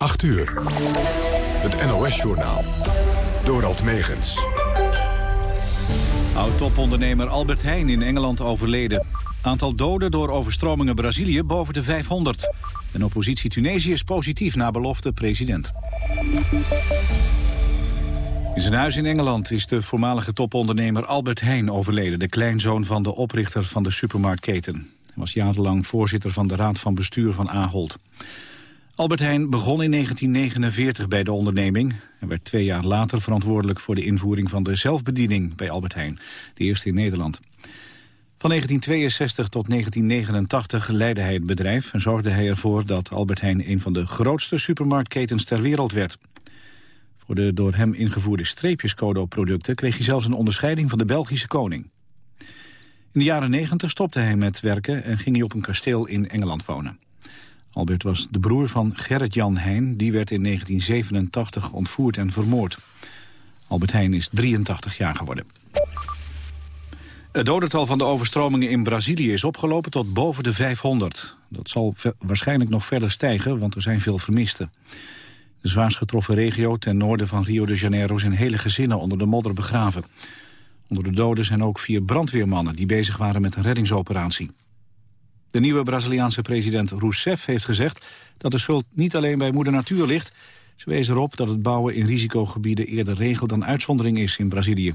8 uur. Het NOS-journaal. Dorald Megens. Oud-topondernemer Albert Heijn in Engeland overleden. Aantal doden door overstromingen Brazilië boven de 500. En oppositie Tunesië is positief na belofte president. In zijn huis in Engeland is de voormalige topondernemer Albert Heijn overleden... de kleinzoon van de oprichter van de supermarktketen. Hij was jarenlang voorzitter van de raad van bestuur van Ahold. Albert Heijn begon in 1949 bij de onderneming... en werd twee jaar later verantwoordelijk voor de invoering van de zelfbediening bij Albert Heijn, de eerste in Nederland. Van 1962 tot 1989 leidde hij het bedrijf en zorgde hij ervoor dat Albert Heijn een van de grootste supermarktketens ter wereld werd. Voor de door hem ingevoerde streepjescode producten kreeg hij zelfs een onderscheiding van de Belgische koning. In de jaren 90 stopte hij met werken en ging hij op een kasteel in Engeland wonen. Albert was de broer van Gerrit-Jan Heijn. Die werd in 1987 ontvoerd en vermoord. Albert Heijn is 83 jaar geworden. Het dodental van de overstromingen in Brazilië is opgelopen tot boven de 500. Dat zal waarschijnlijk nog verder stijgen, want er zijn veel vermisten. De zwaarst getroffen regio ten noorden van Rio de Janeiro... zijn hele gezinnen onder de modder begraven. Onder de doden zijn ook vier brandweermannen... die bezig waren met een reddingsoperatie. De nieuwe Braziliaanse president Rousseff heeft gezegd... dat de schuld niet alleen bij moeder natuur ligt. Ze wees erop dat het bouwen in risicogebieden... eerder regel dan uitzondering is in Brazilië.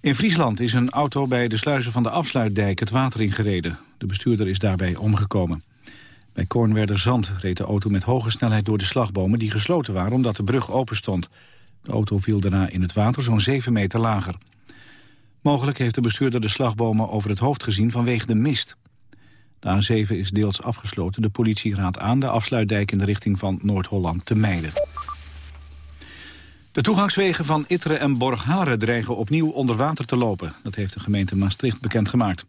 In Friesland is een auto bij de sluizen van de afsluitdijk het water ingereden. De bestuurder is daarbij omgekomen. Bij Kornwerder Zand reed de auto met hoge snelheid door de slagbomen... die gesloten waren omdat de brug open stond. De auto viel daarna in het water zo'n 7 meter lager. Mogelijk heeft de bestuurder de slagbomen over het hoofd gezien vanwege de mist. De A7 is deels afgesloten. De politie raadt aan de afsluitdijk in de richting van Noord-Holland te mijden. De toegangswegen van Itteren en Borgharen dreigen opnieuw onder water te lopen. Dat heeft de gemeente Maastricht bekendgemaakt.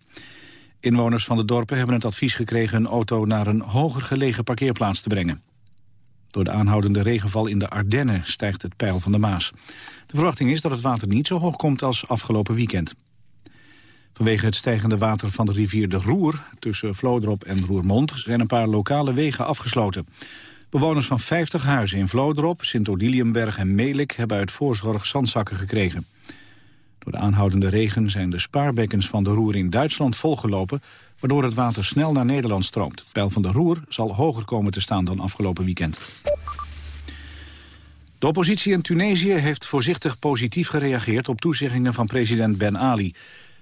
Inwoners van de dorpen hebben het advies gekregen... een auto naar een hoger gelegen parkeerplaats te brengen. Door de aanhoudende regenval in de Ardennen stijgt het peil van de Maas. De verwachting is dat het water niet zo hoog komt als afgelopen weekend. Vanwege het stijgende water van de rivier de Roer... tussen Vlodrop en Roermond zijn een paar lokale wegen afgesloten. Bewoners van 50 huizen in Vlodrop, Sint-Odiliumberg en Melik... hebben uit voorzorg zandzakken gekregen. Door de aanhoudende regen zijn de spaarbekkens van de Roer in Duitsland volgelopen... waardoor het water snel naar Nederland stroomt. Het peil van de Roer zal hoger komen te staan dan afgelopen weekend. De oppositie in Tunesië heeft voorzichtig positief gereageerd... op toezeggingen van president Ben Ali.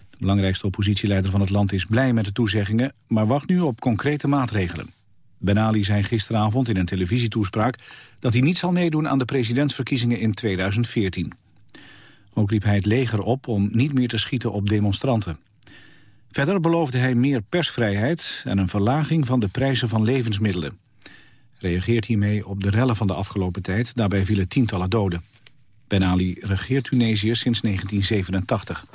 De belangrijkste oppositieleider van het land is blij met de toezeggingen... maar wacht nu op concrete maatregelen. Ben Ali zei gisteravond in een televisietoespraak... dat hij niet zal meedoen aan de presidentsverkiezingen in 2014. Ook riep hij het leger op om niet meer te schieten op demonstranten. Verder beloofde hij meer persvrijheid en een verlaging van de prijzen van levensmiddelen. Reageert hiermee op de rellen van de afgelopen tijd. Daarbij vielen tientallen doden. Ben Ali regeert Tunesië sinds 1987.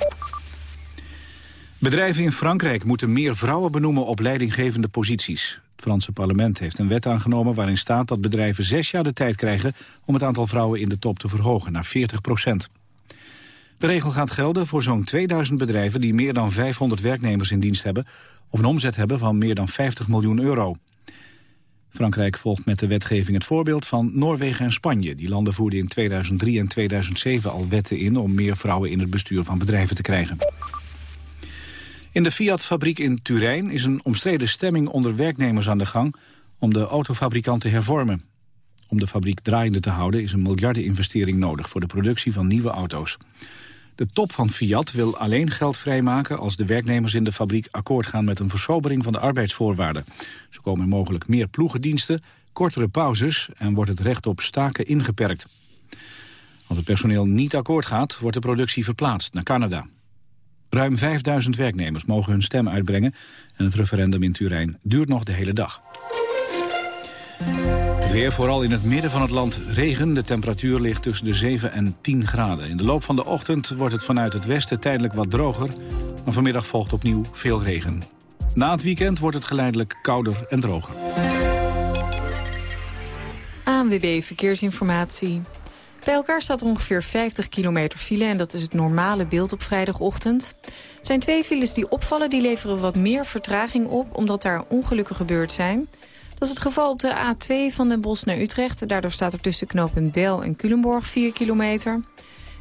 Bedrijven in Frankrijk moeten meer vrouwen benoemen op leidinggevende posities. Het Franse parlement heeft een wet aangenomen waarin staat dat bedrijven zes jaar de tijd krijgen om het aantal vrouwen in de top te verhogen naar 40 procent. De regel gaat gelden voor zo'n 2000 bedrijven die meer dan 500 werknemers in dienst hebben of een omzet hebben van meer dan 50 miljoen euro. Frankrijk volgt met de wetgeving het voorbeeld van Noorwegen en Spanje. Die landen voerden in 2003 en 2007 al wetten in om meer vrouwen in het bestuur van bedrijven te krijgen. In de Fiat-fabriek in Turijn is een omstreden stemming onder werknemers aan de gang om de autofabrikant te hervormen. Om de fabriek draaiende te houden is een miljardeninvestering nodig voor de productie van nieuwe auto's. De top van Fiat wil alleen geld vrijmaken als de werknemers in de fabriek akkoord gaan met een versobering van de arbeidsvoorwaarden. Zo komen mogelijk meer ploegendiensten, kortere pauzes en wordt het recht op staken ingeperkt. Als het personeel niet akkoord gaat, wordt de productie verplaatst naar Canada. Ruim 5000 werknemers mogen hun stem uitbrengen en het referendum in Turijn duurt nog de hele dag. Het weer, vooral in het midden van het land regen. De temperatuur ligt tussen de 7 en 10 graden. In de loop van de ochtend wordt het vanuit het westen tijdelijk wat droger. Maar vanmiddag volgt opnieuw veel regen. Na het weekend wordt het geleidelijk kouder en droger. ANWB Verkeersinformatie. Bij elkaar staat er ongeveer 50 kilometer file... en dat is het normale beeld op vrijdagochtend. Er zijn twee files die opvallen, die leveren wat meer vertraging op... omdat daar ongelukken gebeurd zijn... Dat is het geval op de A2 van Den Bosch naar Utrecht. Daardoor staat er tussen knooppunt Del en Culemborg 4 kilometer.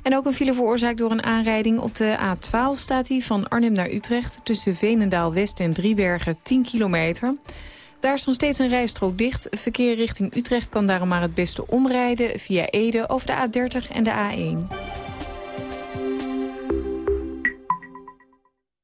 En ook een file veroorzaakt door een aanrijding. Op de A12 staat hij van Arnhem naar Utrecht... tussen Veenendaal West en Driebergen 10 kilometer. Daar is nog steeds een rijstrook dicht. Verkeer richting Utrecht kan daarom maar het beste omrijden... via Ede over de A30 en de A1.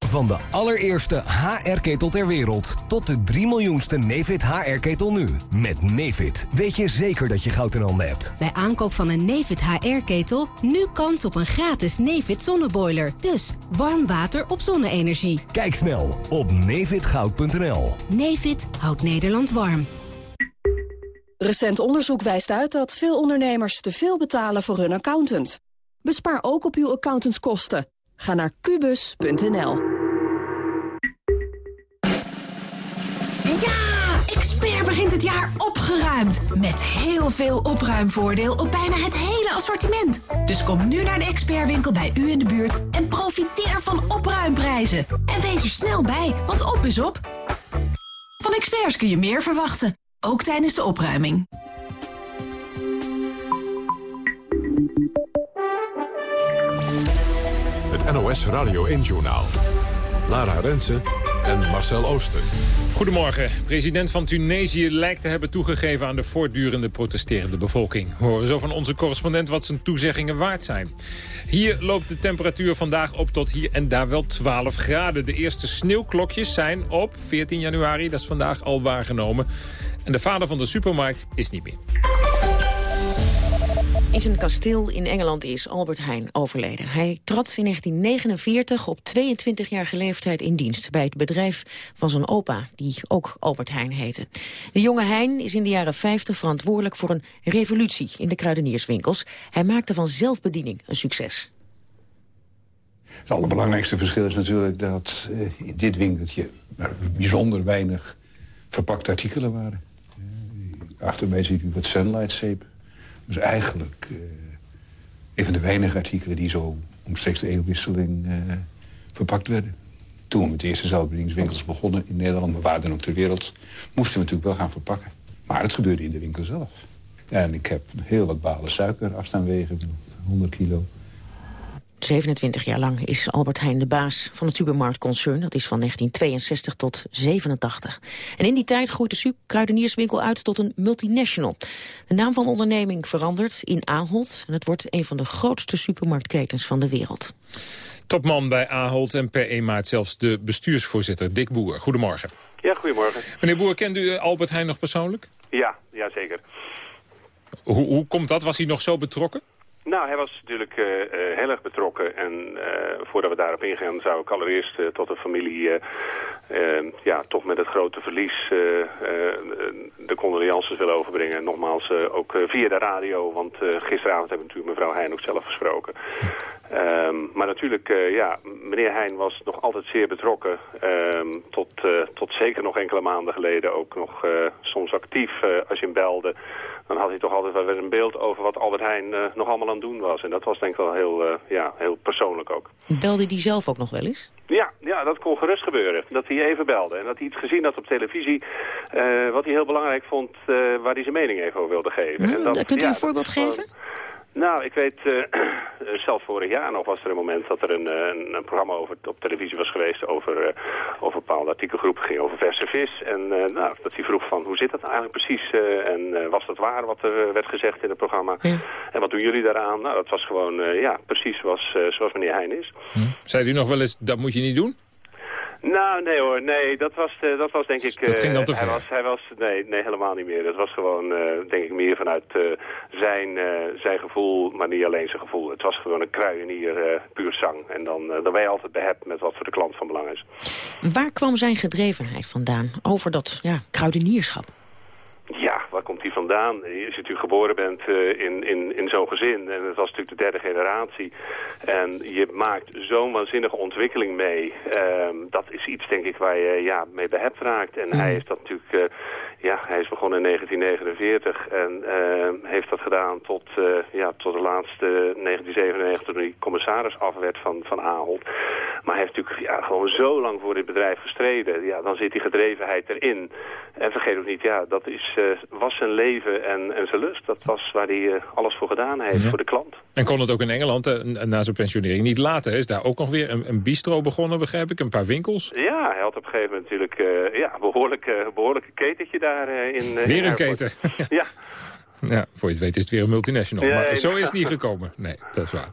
Van de allereerste HR-ketel ter wereld tot de 3 miljoenste Nefit HR-ketel nu. Met Nefit weet je zeker dat je goud in handen hebt. Bij aankoop van een Nefit HR-ketel nu kans op een gratis Nefit zonneboiler. Dus warm water op zonne-energie. Kijk snel op nefitgoud.nl. Nefit houdt Nederland warm. Recent onderzoek wijst uit dat veel ondernemers te veel betalen voor hun accountant. Bespaar ook op uw accountantskosten. Ga naar kubus.nl. Ja! Expert begint het jaar opgeruimd. Met heel veel opruimvoordeel op bijna het hele assortiment. Dus kom nu naar de expertwinkel bij u in de buurt en profiteer van opruimprijzen. En wees er snel bij, want op is op. Van experts kun je meer verwachten, ook tijdens de opruiming. NOS Radio 1-journaal. Lara Rensen en Marcel Ooster. Goedemorgen. President van Tunesië lijkt te hebben toegegeven aan de voortdurende protesterende bevolking. We horen zo van onze correspondent wat zijn toezeggingen waard zijn. Hier loopt de temperatuur vandaag op tot hier en daar wel 12 graden. De eerste sneeuwklokjes zijn op 14 januari, dat is vandaag al waargenomen. En de vader van de supermarkt is niet meer. In zijn kasteel in Engeland is Albert Heijn overleden. Hij trad in 1949 op 22-jarige leeftijd in dienst... bij het bedrijf van zijn opa, die ook Albert Heijn heette. De jonge Heijn is in de jaren 50 verantwoordelijk voor een revolutie in de kruidenierswinkels. Hij maakte van zelfbediening een succes. Het allerbelangrijkste verschil is natuurlijk dat uh, in dit winkeltje... bijzonder weinig verpakte artikelen waren. Achter mij ziet u wat sunlight zeep. Dus eigenlijk uh, een van de weinige artikelen die zo omstreeks de eeuwwisseling uh, verpakt werden. Toen we met de eerste zelfbedieningswinkels begonnen in Nederland, maar waar dan ook ter wereld, moesten we natuurlijk wel gaan verpakken. Maar het gebeurde in de winkel zelf. En ik heb heel wat balen suiker af staan wegen, 100 kilo. 27 jaar lang is Albert Heijn de baas van het supermarktconcern. Dat is van 1962 tot 87. En in die tijd groeit de kruidenierswinkel uit tot een multinational. De naam van de onderneming verandert in Ahold. En het wordt een van de grootste supermarktketens van de wereld. Topman bij Ahold en per 1 maart zelfs de bestuursvoorzitter Dick Boer. Goedemorgen. Ja, goedemorgen. Meneer Boer, kent u Albert Heijn nog persoonlijk? Ja, ja zeker. Hoe, hoe komt dat? Was hij nog zo betrokken? Nou, hij was natuurlijk uh, heel erg betrokken. En uh, voordat we daarop ingaan, zou ik allereerst tot de familie... ja, toch met het grote verlies de condolences willen overbrengen. Nogmaals, ook via de radio, want gisteravond hebben natuurlijk mevrouw Heijn ook zelf gesproken. Um, maar natuurlijk, ja, meneer Heijn was nog altijd zeer betrokken. Um, tot, tot zeker nog enkele maanden geleden ook nog soms actief als je hem belde dan had hij toch altijd wel weer een beeld over wat Albert Heijn uh, nog allemaal aan het doen was. En dat was denk ik wel heel, uh, ja, heel persoonlijk ook. Belde hij zelf ook nog wel eens? Ja, ja, dat kon gerust gebeuren. Dat hij even belde. En dat hij iets gezien had op televisie, uh, wat hij heel belangrijk vond, waar hij zijn mening even over wilde geven. Hmm, en dat, kunt u ja, een voorbeeld geven? Nou, ik weet, uh, zelf vorig jaar nog was er een moment dat er een, een, een programma over, op televisie was geweest over, uh, over een bepaalde artikelgroep. Ging over verse vis. En uh, nou, dat hij vroeg van, hoe zit dat eigenlijk precies? en was dat waar wat er werd gezegd in het programma? Ja. En wat doen jullie daaraan? Nou, dat was gewoon, ja, precies zoals, zoals meneer Heijn is. Hm. Zei u nog wel eens, dat moet je niet doen? Nou, nee hoor, nee, dat was, uh, dat was denk ik... dat ging dan te uh, ver. Hij was, hij was, nee, nee, helemaal niet meer. Dat was gewoon, uh, denk ik, meer vanuit zijn, zijn gevoel, maar niet alleen zijn gevoel. Het was gewoon een kruienier puur zang. En dan, dan ben je altijd behept met wat voor de klant van belang is. Waar kwam zijn gedrevenheid vandaan over dat ja, kruidenierschap? Vandaan? Als je natuurlijk geboren bent uh, in, in, in zo'n gezin, en het was natuurlijk de derde generatie, en je maakt zo'n waanzinnige ontwikkeling mee, uh, dat is iets denk ik waar je ja, mee behept raakt. En mm. hij is dat natuurlijk, uh, ja, hij is begonnen in 1949 en heeft dat gedaan tot, ja, tot de laatste 1997 toen hij commissaris af werd van, van Ahold. Maar hij heeft natuurlijk ja, gewoon zo lang voor dit bedrijf gestreden. Ja, dan zit die gedrevenheid erin. En vergeet ook niet, ja, dat is, was zijn leven en, en zijn lust. Dat was waar hij alles voor gedaan heeft, voor de klant. En kon het ook in Engeland, na zijn pensionering, niet laten. Is daar ook nog weer een, een bistro begonnen, begrijp ik? Een paar winkels? Ja, hij had op een gegeven moment natuurlijk ja, behoorlijk, behoorlijke ketentje daar in. weer een keten. ja. Ja, voor je het weet is het weer een multinational. maar zo is het niet gekomen. Nee, dat is waar.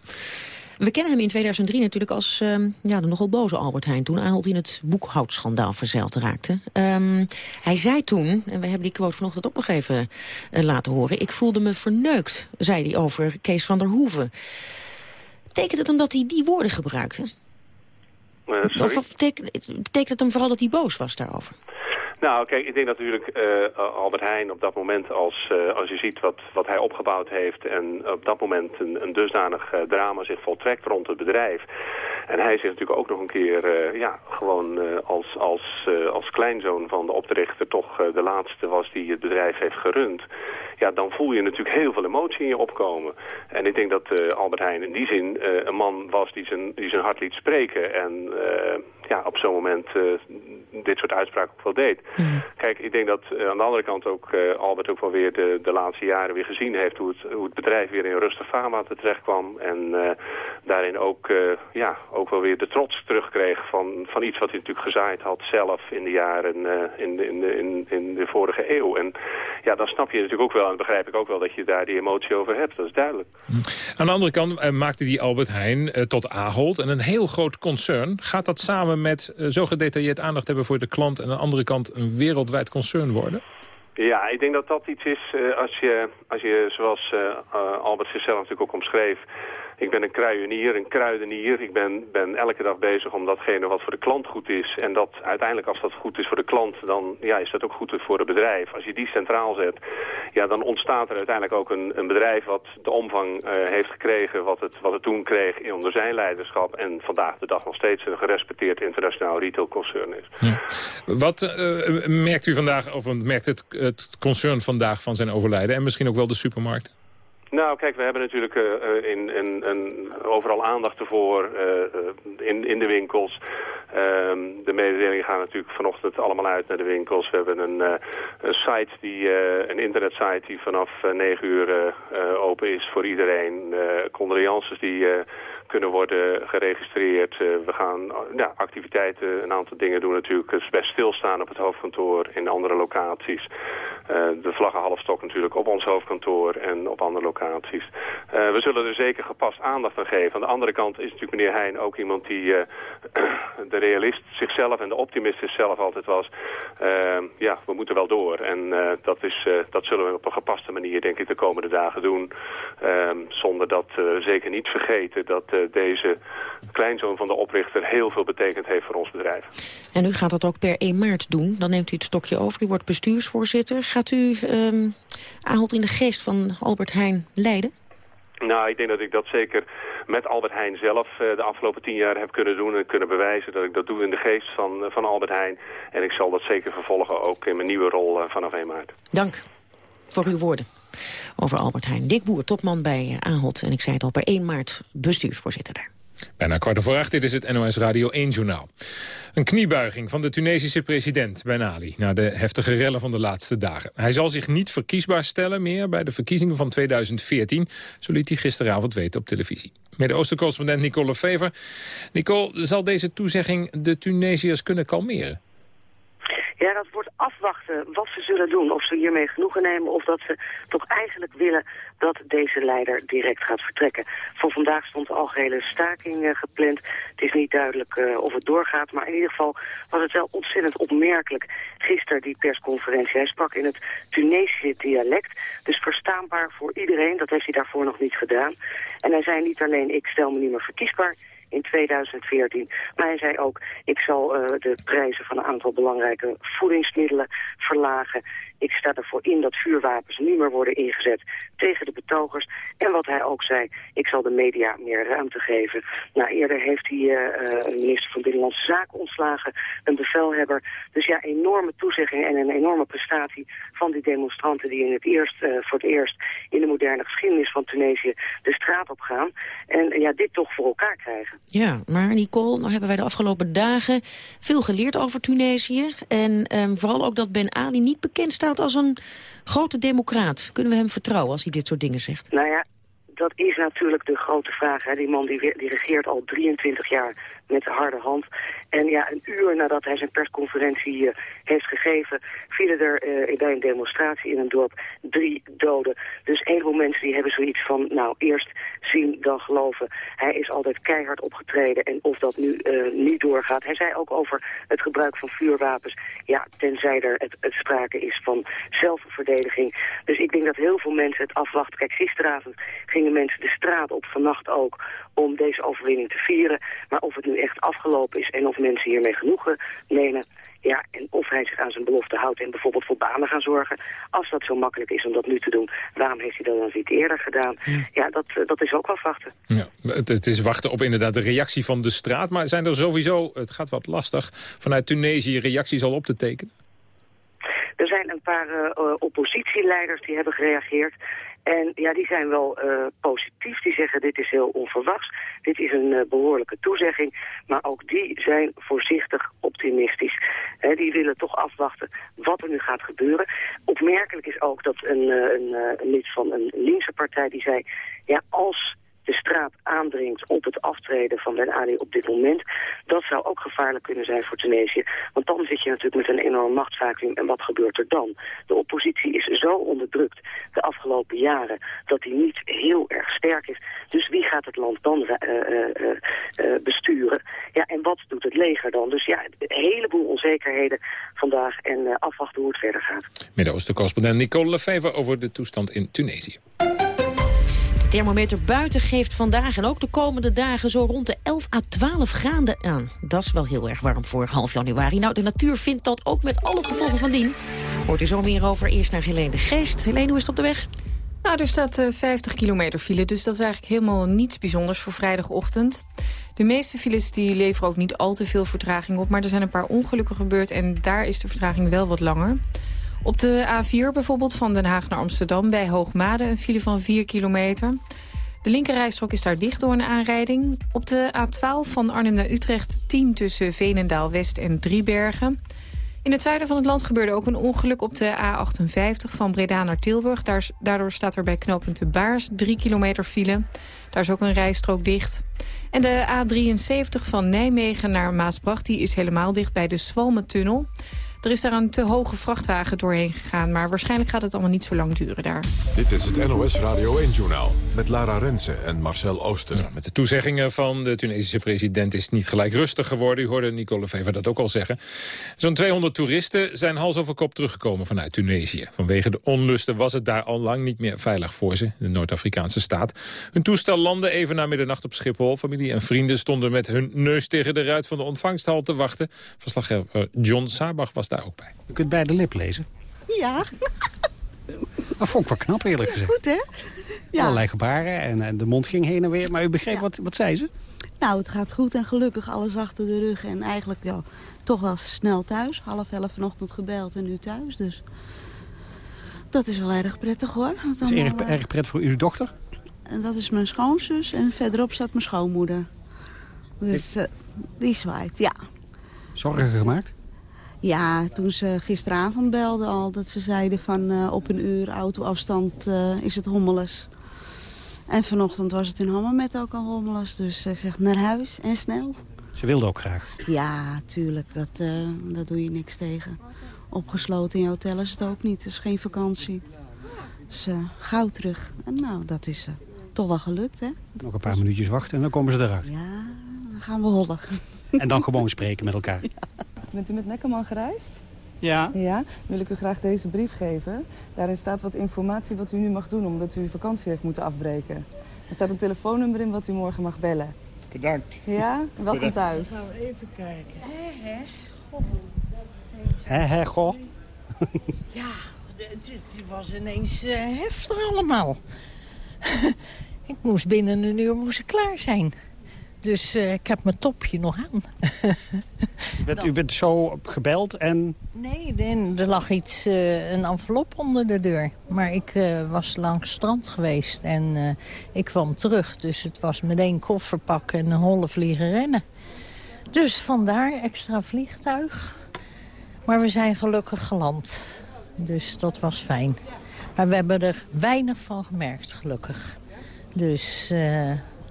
We kennen hem in 2003 natuurlijk als uh, ja, de nogal boze Albert Heijn... toen Ahold in het boekhoudschandaal verzeild raakte. Um, hij zei toen, en we hebben die quote vanochtend ook nog even uh, laten horen... ik voelde me verneukt, zei hij over Kees van der Hoeven. Betekent het omdat hij die woorden gebruikte? Uh, of betekent, betekent het hem vooral dat hij boos was daarover? Nou, kijk, ik denk natuurlijk uh, Albert Heijn op dat moment, als, uh, als je ziet wat, wat hij opgebouwd heeft... en op dat moment een, een dusdanig uh, drama zich voltrekt rond het bedrijf... en hij zich natuurlijk ook nog een keer, ja, gewoon als, als, als kleinzoon van de oprichter... toch de laatste was die het bedrijf heeft gerund... ja, dan voel je natuurlijk heel veel emotie in je opkomen. En ik denk dat Albert Heijn in die zin een man was die zijn, die zijn hart liet spreken... en ja, op zo'n moment dit soort uitspraken ook wel deed. Mm. Kijk, ik denk dat aan de andere kant ook Albert ook wel weer de, de laatste jaren weer gezien heeft hoe het, hoe het bedrijf weer in rustig vaarwater terecht kwam. En daarin ook, ja, ook wel weer de trots terugkreeg van, van iets wat hij natuurlijk gezaaid had zelf in de jaren in, de, in, de, in, in de vorige eeuw. En ja, dan snap je natuurlijk ook wel en begrijp ik ook wel dat je daar die emotie over hebt. Dat is duidelijk. Mm. Aan de andere kant maakte die Albert Heijn tot Ahold en een heel groot concern. Gaat dat samen met zo gedetailleerd aandacht hebben voor de klant... en aan de andere kant een wereldwijd concern worden? Ja, ik denk dat dat iets is als, je, als je, zoals Albert zichzelf natuurlijk ook omschreef... Ik ben een kruienier, een kruidenier. Ik ben, ben elke dag bezig om datgene wat voor de klant goed is. En dat uiteindelijk als dat goed is voor de klant, dan ja, is dat ook goed voor het bedrijf. Als je die centraal zet, ja, dan ontstaat er uiteindelijk ook een, een bedrijf wat de omvang uh, heeft gekregen wat het, wat het toen kreeg onder zijn leiderschap. En vandaag de dag nog steeds een gerespecteerd internationaal retailconcern is. Wat uh, merkt u vandaag, of merkt het, het concern vandaag van zijn overlijden en misschien ook wel de supermarkt? Nou, kijk, we hebben natuurlijk uh, in, in, in, overal aandacht ervoor uh, in, in de winkels. Ehm, de mededelingen gaan natuurlijk vanochtend allemaal uit naar de winkels. We hebben een, een site, die, een internetsite die vanaf 9 uur open is voor iedereen. condolences die kunnen worden geregistreerd. Uh, we gaan ja, activiteiten, een aantal dingen doen natuurlijk. Best stilstaan op het hoofdkantoor in andere locaties. Uh, de vlaggenhalfstok natuurlijk op ons hoofdkantoor en op andere locaties. Uh, we zullen er zeker gepast aandacht aan geven. Aan de andere kant is natuurlijk meneer Heijn ook iemand die de realist zichzelf en de optimist zichzelf altijd was. ja, we moeten wel door. En dat, is, dat zullen we op een gepaste manier denk ik de komende dagen doen. zonder dat zeker niet vergeten dat eh, deze kleinzoon van de oprichter heel veel betekend heeft voor ons bedrijf. En u gaat dat ook per 1 maart doen. Dan neemt u het stokje over. U wordt bestuursvoorzitter. Gaat u um, Ahold in de geest van Albert Heijn leiden? Nou, ik denk dat ik dat zeker met Albert Heijn zelf uh, de afgelopen tien jaar heb kunnen doen... en kunnen bewijzen dat ik dat doe in de geest van, uh, van Albert Heijn. En ik zal dat zeker vervolgen ook in mijn nieuwe rol uh, vanaf 1 maart. Dank voor uw woorden over Albert Heijn. Dick Boer, topman bij Ahold. En ik zei het al, per 1 maart bestuursvoorzitter daar. Bijna kwart over acht, dit is het NOS Radio 1-journaal. Een kniebuiging van de Tunesische president Ben Ali... na de heftige rellen van de laatste dagen. Hij zal zich niet verkiesbaar stellen meer bij de verkiezingen van 2014... zo liet hij gisteravond weten op televisie. Midden-Oosten-correspondent Nicole Fever. Nicole, zal deze toezegging de Tunesiërs kunnen kalmeren? Ja, dat wordt afwachten wat ze zullen doen. Of ze hiermee genoegen nemen of dat ze toch eigenlijk willen dat deze leider direct gaat vertrekken. Voor vandaag stond de algehele staking uh, gepland. Het is niet duidelijk uh, of het doorgaat, maar in ieder geval was het wel ontzettend opmerkelijk. Gisteren die persconferentie. Hij sprak in het Tunesische dialect, dus verstaanbaar voor iedereen. Dat heeft hij daarvoor nog niet gedaan. En hij zei niet alleen ik stel me niet meer verkiesbaar in 2014. Maar hij zei ook, ik zal uh, de prijzen van een aantal belangrijke voedingsmiddelen verlagen. Ik sta ervoor in dat vuurwapens niet meer worden ingezet tegen de betogers. En wat hij ook zei, ik zal de media meer ruimte geven. Nou, eerder heeft hij uh, minister van Binnenlandse Zaken ontslagen, een bevelhebber. Dus ja, enorme toezegging en een enorme prestatie van die demonstranten die in het eerst, uh, voor het eerst in de moderne geschiedenis van Tunesië de straat op gaan. En ja, dit toch voor elkaar krijgen. Ja, maar Nicole, nou hebben wij de afgelopen dagen veel geleerd over Tunesië. En um, vooral ook dat Ben Ali niet bekend staat als een grote democraat. Kunnen we hem vertrouwen als hij dit soort dingen zegt? Nou ja, dat is natuurlijk de grote vraag. Hè. Die man die, die regeert al 23 jaar met de harde hand. En ja, een uur nadat hij zijn persconferentie uh, heeft gegeven... vielen er uh, bij een demonstratie in een dorp drie doden. Dus een heleboel mensen die hebben zoiets van... nou, eerst zien dan geloven. Hij is altijd keihard opgetreden. En of dat nu uh, niet doorgaat. Hij zei ook over het gebruik van vuurwapens. Ja, tenzij er het, het sprake is van zelfverdediging. Dus ik denk dat heel veel mensen het afwachten. Kijk, gisteravond gingen mensen de straat op, vannacht ook om deze overwinning te vieren. Maar of het nu echt afgelopen is en of mensen hiermee genoegen nemen... Ja, en of hij zich aan zijn belofte houdt en bijvoorbeeld voor banen gaan zorgen. Als dat zo makkelijk is om dat nu te doen, waarom heeft hij dat dan niet eerder gedaan? Ja, ja dat, dat is ook wel wachten. Ja, het, het, is wachten op inderdaad de reactie van de straat. Maar zijn er sowieso, het gaat wat lastig, vanuit Tunesië reacties al op te tekenen? Er zijn een paar uh, oppositieleiders die hebben gereageerd. En ja, die zijn wel uh, positief. Die zeggen dit is heel onverwachts. Dit is een uh, behoorlijke toezegging. Maar ook die zijn voorzichtig optimistisch. He, die willen toch afwachten wat er nu gaat gebeuren. Opmerkelijk is ook dat een, een, een lid van een linkse partij die zei... ja, als de straat aandringt op het aftreden van Ben Ali op dit moment. Dat zou ook gevaarlijk kunnen zijn voor Tunesië. Want dan zit je natuurlijk met een enorm machtsvacuum. En wat gebeurt er dan? De oppositie is zo onderdrukt de afgelopen jaren dat die niet heel erg sterk is. Dus wie gaat het land dan uh, uh, uh, besturen? Ja, en wat doet het leger dan? Dus ja, een heleboel onzekerheden vandaag en afwachten hoe het verder gaat. Midden-Oosten-correspondent Nicole Lefever over de toestand in Tunesië. Thermometer buiten geeft vandaag en ook de komende dagen zo rond de 11 à 12 graden aan. Dat is wel heel erg warm voor half januari. Nou, de natuur vindt dat ook met alle gevolgen van dien. Hoort u zo meer over. Eerst naar Helene de Geest. Helene, hoe is het op de weg? Nou, er staat uh, 50 kilometer file, dus dat is eigenlijk helemaal niets bijzonders voor vrijdagochtend. De meeste files die leveren ook niet al te veel vertraging op, maar er zijn een paar ongelukken gebeurd en daar is de vertraging wel wat langer. Op de A4 bijvoorbeeld van Den Haag naar Amsterdam bij Hoogmade een file van 4 kilometer. De linkerrijstrook is daar dicht door een aanrijding. Op de A12 van Arnhem naar Utrecht 10 tussen Veenendaal-West en Driebergen. In het zuiden van het land gebeurde ook een ongeluk op de A58 van Breda naar Tilburg. Daardoor staat er bij knooppunt de Baars 3 kilometer file. Daar is ook een rijstrook dicht. En de A73 van Nijmegen naar Maasbracht die is helemaal dicht bij de Swalmentunnel. Er is daar een te hoge vrachtwagen doorheen gegaan... maar waarschijnlijk gaat het allemaal niet zo lang duren daar. Dit is het NOS Radio 1-journaal met Lara Rensen en Marcel Ooster. met de toezeggingen van de Tunesische president is het niet gelijk rustig geworden. U hoorde Nicole Vever dat ook al zeggen. Zo'n 200 toeristen zijn hals over kop teruggekomen vanuit Tunesië. Vanwege de onlusten was het daar al lang niet meer veilig voor ze, de Noord-Afrikaanse staat. Hun toestel landde even na middernacht op Schiphol. Familie en vrienden stonden met hun neus tegen de ruit van de ontvangsthal te wachten. Verslaggever John Sabach was daar ook bij. U kunt bij de lip lezen? Ja. Dat vond ik wel knap, eerlijk gezegd. Goed, hè? Ja. Allerlei gebaren en, en de mond ging heen en weer. Maar u begreep, ja. wat, wat zei ze? Nou, het gaat goed en gelukkig alles achter de rug. En eigenlijk ja, toch wel snel thuis. Half elf vanochtend gebeld en nu thuis. Dus dat is wel erg prettig, hoor. Dat is erg, uh... erg prettig voor uw dochter? En dat is mijn schoonzus en verderop staat mijn schoonmoeder. Dus uh, die zwaait, ja. Zorgen gemaakt? Ja, toen ze gisteravond belden al, dat ze zeiden van uh, op een uur autoafstand uh, is het hommeles. En vanochtend was het in Hammermet ook al hommeles, dus ze zegt naar huis en snel. Ze wilde ook graag? Ja, tuurlijk, dat, uh, daar doe je niks tegen. Opgesloten in je hotel is het ook niet, het is geen vakantie. Dus gauw terug. En nou, dat is toch wel gelukt, hè? Nog een paar minuutjes wachten en dan komen ze eruit. Ja, dan gaan we hollen. En dan gewoon spreken met elkaar. Ja. Bent u met Nekkerman gereisd? Ja. Ja, dan wil ik u graag deze brief geven. Daarin staat wat informatie wat u nu mag doen omdat u uw vakantie heeft moeten afbreken. Er staat een telefoonnummer in wat u morgen mag bellen. Bedankt. Ja, welkom Bedankt. thuis. Nou, even kijken. Hé, hé, goh. Hé, hé, goh. ja, het, het was ineens uh, heftig allemaal. ik moest binnen een uur moest ik klaar zijn. Dus uh, ik heb mijn topje nog aan. u, bent, u bent zo gebeld en... Nee, er lag iets, uh, een envelop onder de deur. Maar ik uh, was langs strand geweest en ik kwam terug. Dus het was meteen koffer pakken en een holle vliegen rennen. Dus vandaar extra vliegtuig. Maar we zijn gelukkig geland. Dus dat was fijn. Maar we hebben er weinig van gemerkt, gelukkig. Dus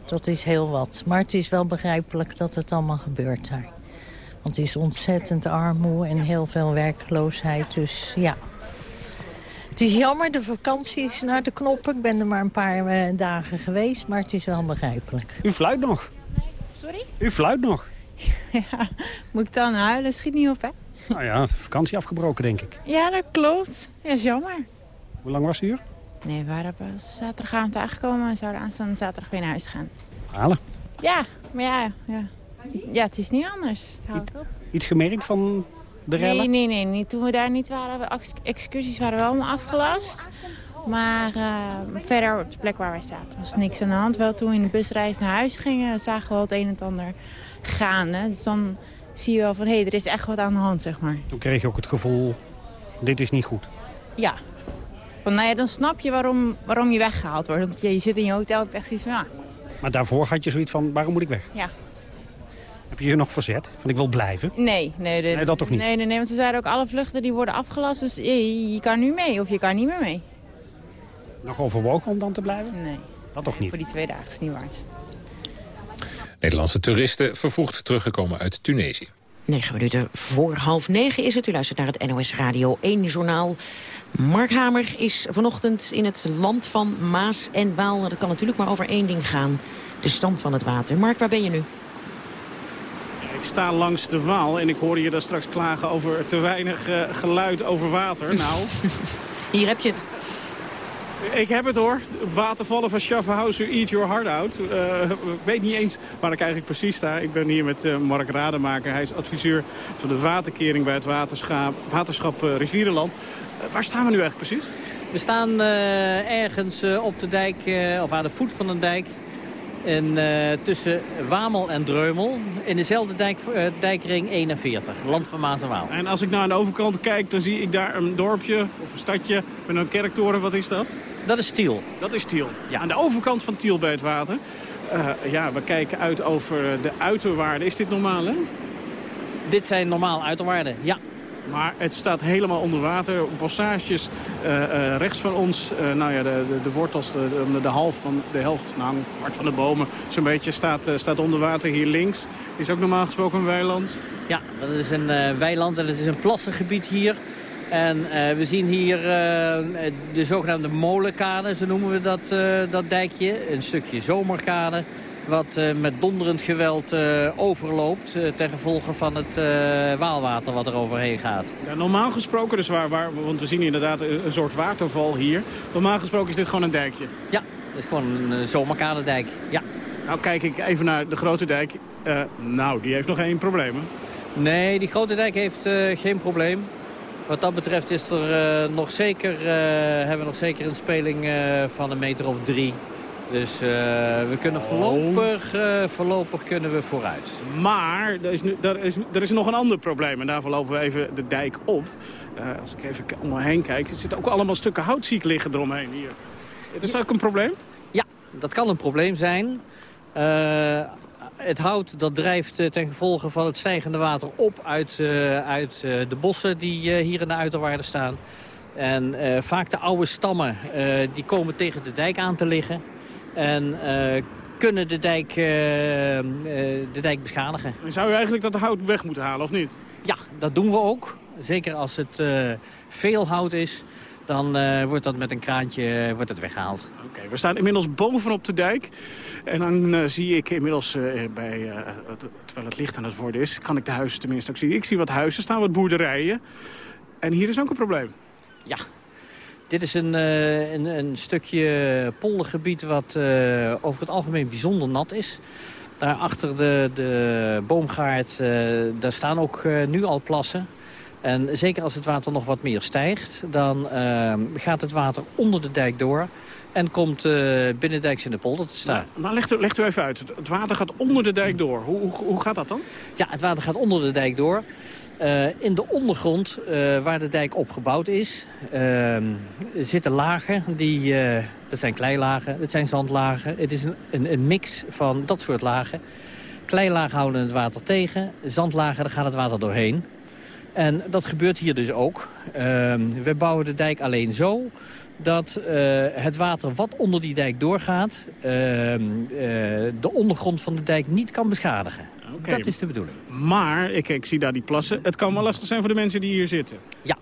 dat is heel wat. Maar het is wel begrijpelijk dat het allemaal gebeurt daar. Want het is ontzettend armoede en heel veel werkloosheid. Dus ja, het is jammer, de vakantie is naar de knoppen. Ik ben er maar een paar uh, dagen geweest, maar het is wel begrijpelijk. U fluit nog? Sorry? U fluit nog? Ja, moet ik dan huilen? Schiet niet op, hè? Nou ja, vakantie afgebroken, denk ik. Ja, dat klopt. Ja, is jammer. Hoe lang was u hier? Nee, we waren pas zaterdagavond aangekomen en zouden aanstaande zaterdag weer naar huis gaan. Halen? Ja, maar ja, ja. ja het is niet anders. Het houdt op. Iets gemerkt van de rellen? Nee, nee, nee. Toen we daar niet waren, we excursies waren wel allemaal afgelast. Maar uh, verder op de plek waar wij zaten was niks aan de hand. Wel toen we in de busreis naar huis gingen, zagen we wel het een en het ander gaan. Hè. Dus dan zie je wel van, hé, hey, er is echt wat aan de hand, zeg maar. Toen kreeg je ook het gevoel, dit is niet goed. Ja, van, nou ja, dan snap je waarom, waarom je weggehaald wordt. Want je, je zit in je hotel en echt zoiets van, ja. Maar daarvoor had je zoiets van, waarom moet ik weg? Ja. Heb je je nog verzet? Van ik wil blijven? Nee, nee, nee, nee dat toch niet? Nee, nee, nee, want ze zeiden ook alle vluchten die worden afgelast. Dus je, je kan nu mee of je kan niet meer mee. Nog overwogen om dan te blijven? Nee. Dat toch niet? Voor die twee dagen is niet waard. Nederlandse toeristen vervoegd teruggekomen uit Tunesië. 9 minuten voor half negen is het. U luistert naar het NOS Radio 1 journaal. Mark Hamer is vanochtend in het land van Maas en Waal. Dat kan natuurlijk maar over één ding gaan. De stand van het water. Mark, waar ben je nu? Ik sta langs de Waal en ik hoorde je daar straks klagen over te weinig uh, geluid over water. Nou, Hier heb je het. Ik heb het hoor. Watervallen van Schaffhausen, Eat Your Heart Out. Uh, ik weet niet eens waar ik eigenlijk precies sta. Ik ben hier met uh, Mark Rademaker. Hij is adviseur van de waterkering bij het waterschap, uh, Rivierenland. waar staan we nu eigenlijk precies? We staan ergens op de dijk, of aan de voet van een dijk. En, tussen Wamel en Dreumel. In dezelfde dijk, dijkring 41, land van Maas en Waal. En als ik naar de overkant kijk, dan zie ik daar een dorpje of een stadje met een kerktoren. Wat is dat? Dat is Tiel. Dat is Tiel. Ja. Aan de overkant van Tiel bij het water. Uh, ja, we kijken uit over de uiterwaarden. Is dit normaal, hè? Dit zijn normaal uiterwaarden, ja. Maar het staat helemaal onder water. Bossages uh, uh, rechts van ons. Uh, nou ja, de, de, de wortels, de, de, half van de helft, nou, een kwart van de bomen, zo'n beetje staat, staat onder water hier links. Is ook normaal gesproken een weiland? Ja, dat is een weiland en het is een plassengebied hier. En we zien hier de zogenaamde molenkade, zo noemen we dat, dat dijkje. Een stukje zomerkade wat met donderend geweld overloopt... ten gevolge van het waalwater wat er overheen gaat. Ja, normaal gesproken, dus waar, waar, want we zien inderdaad een, soort waterval hier. Normaal gesproken is dit gewoon een dijkje? Ja, het is gewoon een zomerkadedijk, ja. Nou kijk ik even naar de grote dijk. nou, die heeft nog geen problemen. Nee, die grote dijk heeft geen probleem. Wat dat betreft is er, uh, nog zeker, hebben we nog zeker een speling van een meter of drie. Dus we kunnen voorlopig, voorlopig kunnen we vooruit. Maar er is, nu, er, is, er is nog een ander probleem. En daarvoor lopen we even de dijk op. als ik even om me heen kijk, er zitten ook allemaal stukken hout zie ik liggen eromheen hier. Is dat ook een probleem? Ja, dat kan een probleem zijn het hout dat drijft uh, ten gevolge van het stijgende water op uit, uh, uit uh, de bossen die hier in de uiterwaarden staan. En vaak de oude stammen die komen tegen de dijk aan te liggen. En kunnen de dijk, de dijk beschadigen. En zou je eigenlijk dat hout weg moeten halen of niet? Ja, dat doen we ook. Zeker als het veel hout is dan uh, wordt dat met een kraantje wordt het weggehaald. Oké, okay, we staan inmiddels bovenop de dijk. En dan uh, zie ik inmiddels, bij, terwijl het licht aan het worden is... kan ik de huizen tenminste ook zien. Ik zie wat huizen staan, wat boerderijen. En hier is ook een probleem. Ja, dit is een, een, een, stukje poldergebied wat over het algemeen bijzonder nat is. Daar achter de, de boomgaard, daar staan ook nu al plassen. En zeker als het water nog wat meer stijgt, dan gaat het water onder de dijk door en komt binnendijks in de polder te staan. Maar, maar legt, u, legt u even uit, het water gaat onder de dijk door. Hoe, hoe, hoe gaat dat dan? Ja, het water gaat onder de dijk door. Uh, in de ondergrond, uh, waar de dijk opgebouwd is, uh, zitten lagen. Die, dat zijn kleilagen, dat zijn zandlagen. Het is een, een, een, mix van dat soort lagen. Kleilagen houden het water tegen. Zandlagen, daar gaat het water doorheen. En dat gebeurt hier dus ook. Ehm, we bouwen de dijk alleen zo dat het water wat onder die dijk doorgaat... ehm, de ondergrond van de dijk niet kan beschadigen. Okay. Dat is de bedoeling. Maar, ik, ik zie daar die plassen. Het kan wel lastig zijn voor de mensen die hier zitten. Ja.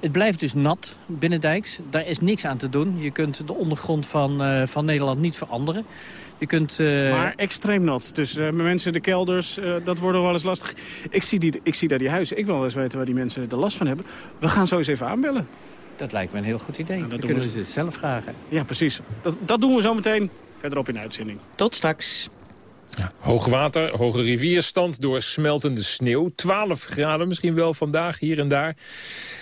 Het blijft dus nat binnendijks. Daar is niks aan te doen. Je kunt de ondergrond van, uh, van Nederland niet veranderen. Je kunt, uh... Maar extreem nat. Dus uh, mensen, de kelders, dat wordt wel eens lastig. Ik zie, die, ik zie daar die huizen. Ik wil wel eens weten waar die mensen er last van hebben. We gaan zo eens even aanbellen. Dat lijkt me een heel goed idee. Dat kunnen we het zelf vragen. Ja, precies. Dat, dat doen we zo meteen verderop in de uitzending. Tot straks. Ja, hoogwater, hoge rivierstand door smeltende sneeuw. 12 graden misschien wel vandaag hier en daar.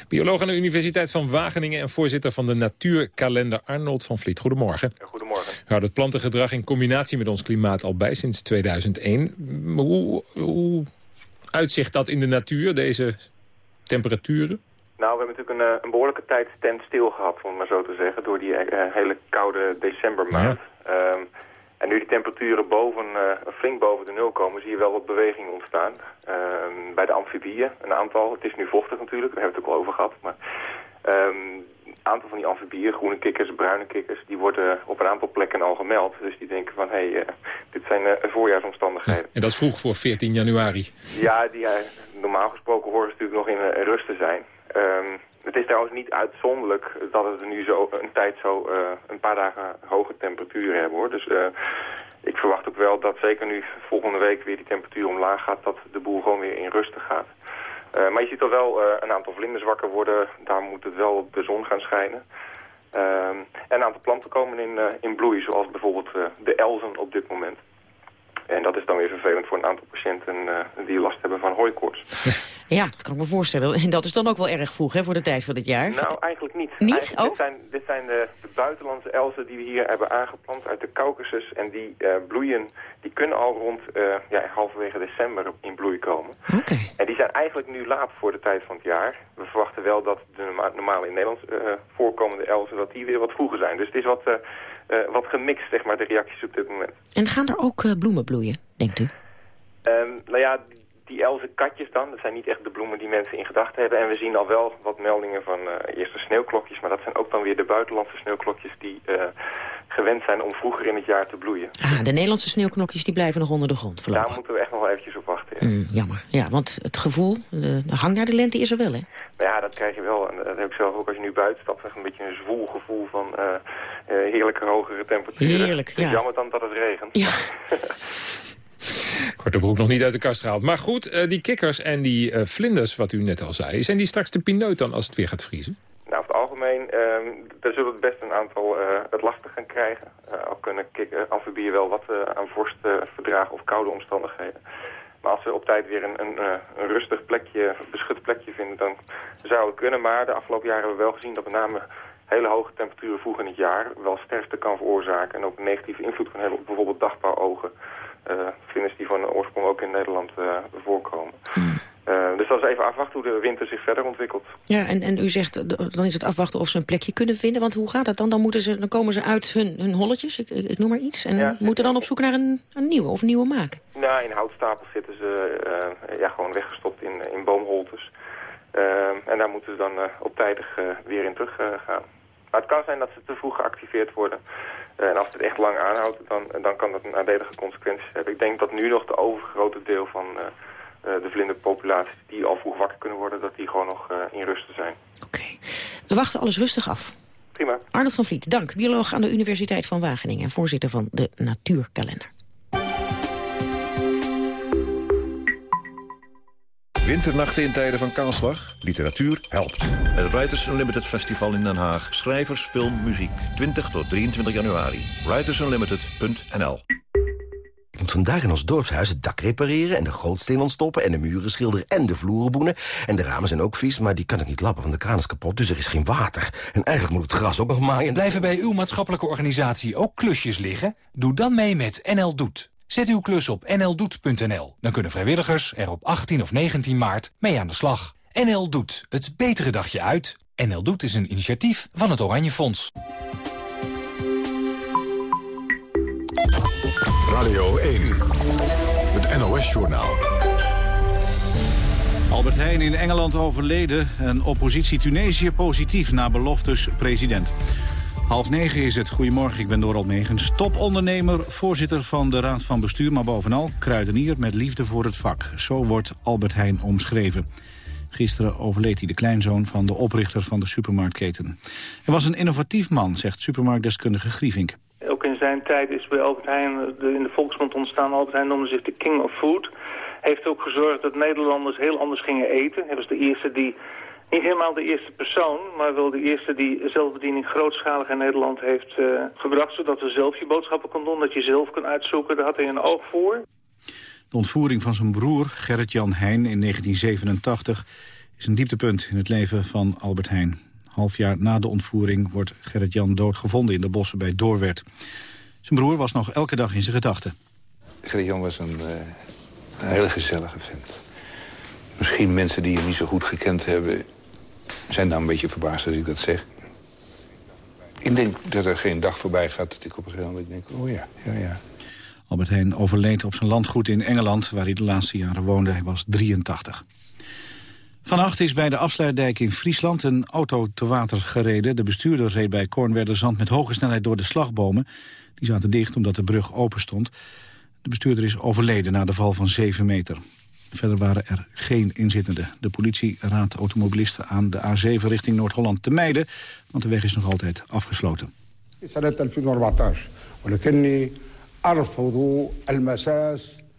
Bioloog aan de Universiteit van Wageningen... en voorzitter van de Natuurkalender Arnold van Vliet. Goedemorgen. Goedemorgen. U houdt het plantengedrag in combinatie met ons klimaat al bij sinds 2001. Hoe, hoe uitzicht dat in de natuur, deze temperaturen? Nou, we hebben natuurlijk een, een behoorlijke tijd stand stil gehad, om het maar zo te zeggen... door die uh, hele koude decembermaand. Ja. Um, en nu die temperaturen boven, uh, flink boven de nul komen, zie je wel wat beweging ontstaan. Uh, bij de amfibieën, een aantal. Het is nu vochtig natuurlijk, daar hebben we het ook al over gehad. Maar um, een aantal van die amfibieën, groene kikkers, bruine kikkers, die worden op een aantal plekken al gemeld. Dus die denken van, hé, hey, uh, dit zijn voorjaarsomstandigheden. En dat is vroeg voor 14 januari. Ja, die, normaal gesproken horen ze natuurlijk nog in rust te zijn. Um, het is trouwens niet uitzonderlijk dat het nu zo een tijd zo uh, een paar dagen hoge temperaturen hebben hoor. Dus uh, ik verwacht ook wel dat zeker nu volgende week weer die temperatuur omlaag gaat, dat de boel gewoon weer in rusten gaat. Uh, maar je ziet al wel een aantal vlinders wakker worden, daar moet het wel de zon gaan schijnen. en een aantal planten komen in, in bloei, zoals bijvoorbeeld de elzen op dit moment. En dat is dan weer vervelend voor een aantal patiënten die last hebben van hooikoorts. Ja, dat kan ik me voorstellen. En dat is dan ook wel erg vroeg hè, voor de tijd van dit jaar. Nou, eigenlijk niet. Niet? Eigenlijk, oh? Dit zijn, dit zijn de, de, buitenlandse elzen die we hier hebben aangeplant uit de Caucasus. En die uh, bloeien, die kunnen al rond uh, ja, halverwege december in bloei komen. Oké. Okay. En die zijn eigenlijk nu laat voor de tijd van het jaar. We verwachten wel dat de norma normale in Nederland voorkomende elzen, dat die weer wat vroeger zijn. Dus het is wat, wat gemixt, zeg maar, de reacties op dit moment. En gaan er ook bloemen bloeien, denkt u? Um, nou ja, die elzen katjes dan, dat zijn niet echt de bloemen die mensen in gedachten hebben. En we zien al wel wat meldingen van uh, eerste sneeuwklokjes, maar dat zijn ook dan weer de buitenlandse sneeuwklokjes die uh, gewend zijn om vroeger in het jaar te bloeien. Ah, de Nederlandse sneeuwknokjes die blijven nog onder de grond voorlopig. Daar moeten we echt nog wel eventjes op wachten. Ja. Mm, jammer, ja, want het gevoel, de, de, hang naar de lente is er wel, hè? Maar ja, dat krijg je wel. En dat heb ik zelf ook als je nu buiten stapt, een beetje een zwoel gevoel van uh, heerlijke hogere temperaturen. Heerlijk, het is ja. jammer dan dat het regent. Ja. Korte broek nog niet uit de kast gehaald. Maar goed, uh, die kikkers en die uh, vlinders, wat u net al zei... zijn die straks de pineut dan als het weer gaat vriezen? Nou, over het algemeen, uh, daar zullen we best een aantal uh, het lastig gaan krijgen. al kunnen amfibieën wel wat aan vorst verdragen of koude omstandigheden. Maar als ze op tijd weer een, een, een rustig plekje, beschut plekje vinden, dan zou het kunnen. Maar de afgelopen jaren hebben we wel gezien dat met name hele hoge temperaturen vroeg in het jaar wel sterfte kan veroorzaken. En ook negatieve invloed kan hebben op bijvoorbeeld dagbouwogen. Uh, vlinders die van oorsprong ook in Nederland uh, voorkomen. Hmm. Uh, dus dat is even afwachten hoe de winter zich verder ontwikkelt. Ja, en, en u zegt, dan is het afwachten of ze een plekje kunnen vinden. Want hoe gaat dat dan? Dan, moeten ze, dan komen ze uit hun, hun holletjes, ik, ik, noem maar iets. En ja, moeten dan op zoek naar een, een nieuwe of nieuwe maken. Nou, in houtstapels zitten ze ja, gewoon weggestopt in, in boomholtes. en daar moeten ze dan op tijdig weer in terug gaan. Maar het kan zijn dat ze te vroeg geactiveerd worden. Uh, en als het echt lang aanhoudt, dan, dan kan dat nadelige consequenties hebben. Ik denk dat nu nog de overgrote deel van uh, de vlinderpopulatie... die al vroeg wakker kunnen worden, dat die gewoon nog in rusten zijn. Oké. Okay. We wachten alles rustig af. Prima. Arnold van Vliet, dank. Bioloog aan de Universiteit van Wageningen... en voorzitter van de Natuurkalender. Winternachten in tijden van kaalslag? Literatuur helpt. Het Writers Unlimited Festival in Den Haag. Schrijvers, film, muziek. 20 tot 23 januari. Writersunlimited.nl moet vandaag in ons dorpshuis het dak repareren... en de gootsteen ontstoppen en de muren schilderen en de vloeren boenen. En de ramen zijn ook vies, maar die kan ik niet lappen, want de kraan is kapot. Dus er is geen water. En eigenlijk moet het gras ook nog maaien. Blijven bij uw maatschappelijke organisatie ook klusjes liggen? Doe dan mee met NL Doet. Zet uw klus op nldoet.nl. Dan kunnen vrijwilligers er op 18 of 19 maart mee aan de slag. NL Doet, het betere dagje uit. NL Doet is een initiatief van het Oranje Fonds. Radio 1, het NOS-journaal. Albert Heijn in Engeland overleden en oppositie Tunesië positief na beloftes president. Half negen is het. Goedemorgen, ik ben Dorald Megens. Topondernemer, voorzitter van de Raad van Bestuur... maar bovenal kruidenier met liefde voor het vak. Zo wordt Albert Heijn omschreven. Gisteren overleed hij de kleinzoon van de oprichter van de supermarktketen. Hij was een innovatief man, zegt supermarktdeskundige Grievink. Ook in zijn tijd is bij Albert Heijn in de volksmond ontstaan. Albert Heijn noemde zich de king of food. Heeft ook gezorgd dat Nederlanders heel anders gingen eten. Hij was de eerste die niet helemaal de eerste persoon, maar wel de eerste die zelfbediening grootschalig in Nederland heeft uh, gebracht. Zodat we zelf je boodschappen konden doen, dat je zelf kunt uitzoeken. Daar had hij een oog voor. De ontvoering van zijn broer Gerrit-Jan Heijn in 1987 is een dieptepunt in het leven van Albert Heijn. Half jaar na de ontvoering wordt Gerrit-Jan doodgevonden in de bossen bij Doorwerd. Zijn broer was nog elke dag in zijn gedachten. Gerrit-Jan was een, uh, een hele gezellige vent. Misschien mensen die hem niet zo goed gekend hebben... zijn dan een beetje verbaasd als ik dat zeg. Ik denk dat er geen dag voorbij gaat dat ik op een gegeven moment denk... oh ja, ja, ja. Albert Heijn overleed op zijn landgoed in Engeland... waar hij de laatste jaren woonde. Hij was 83. Vannacht is bij de afsluitdijk in Friesland een auto te water gereden. De bestuurder reed bij Kornwerderzand met hoge snelheid door de slagbomen. Die zaten dicht omdat de brug open stond. De bestuurder is overleden na de val van 7 meter. Verder waren er geen inzittenden. De politie raadt automobilisten aan de A7 richting Noord-Holland te mijden... want de weg is nog altijd afgesloten.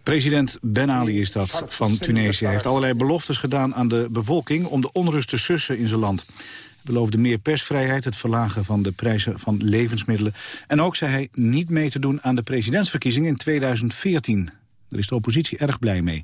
President Ben Ali is dat van Tunesië. Hij heeft allerlei beloftes gedaan aan de bevolking... om de onrust te sussen in zijn land. Hij beloofde meer persvrijheid, het verlagen van de prijzen van levensmiddelen. En ook zei hij niet mee te doen aan de presidentsverkiezingen in 2014. Daar is de oppositie erg blij mee.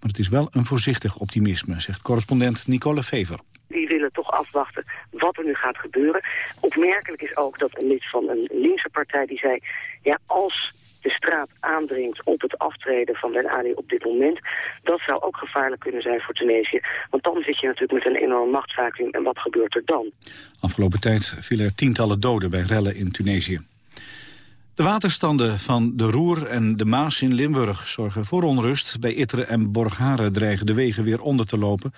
Maar het is wel een voorzichtig optimisme, zegt correspondent Nicole Fever. Die willen toch afwachten wat er nu gaat gebeuren. Opmerkelijk is ook dat een lid van een linkse partij die zei... ja, als de straat aandringt op het aftreden van Ben Ali op dit moment... dat zou ook gevaarlijk kunnen zijn voor Tunesië. Want dan zit je natuurlijk met een enorm machtsvacuum en wat gebeurt er dan? Afgelopen tijd vielen er tientallen doden bij rellen in Tunesië. De waterstanden van de Roer en de Maas in Limburg zorgen voor onrust. Bij Itteren en Borgharen dreigen de wegen weer onder te lopen.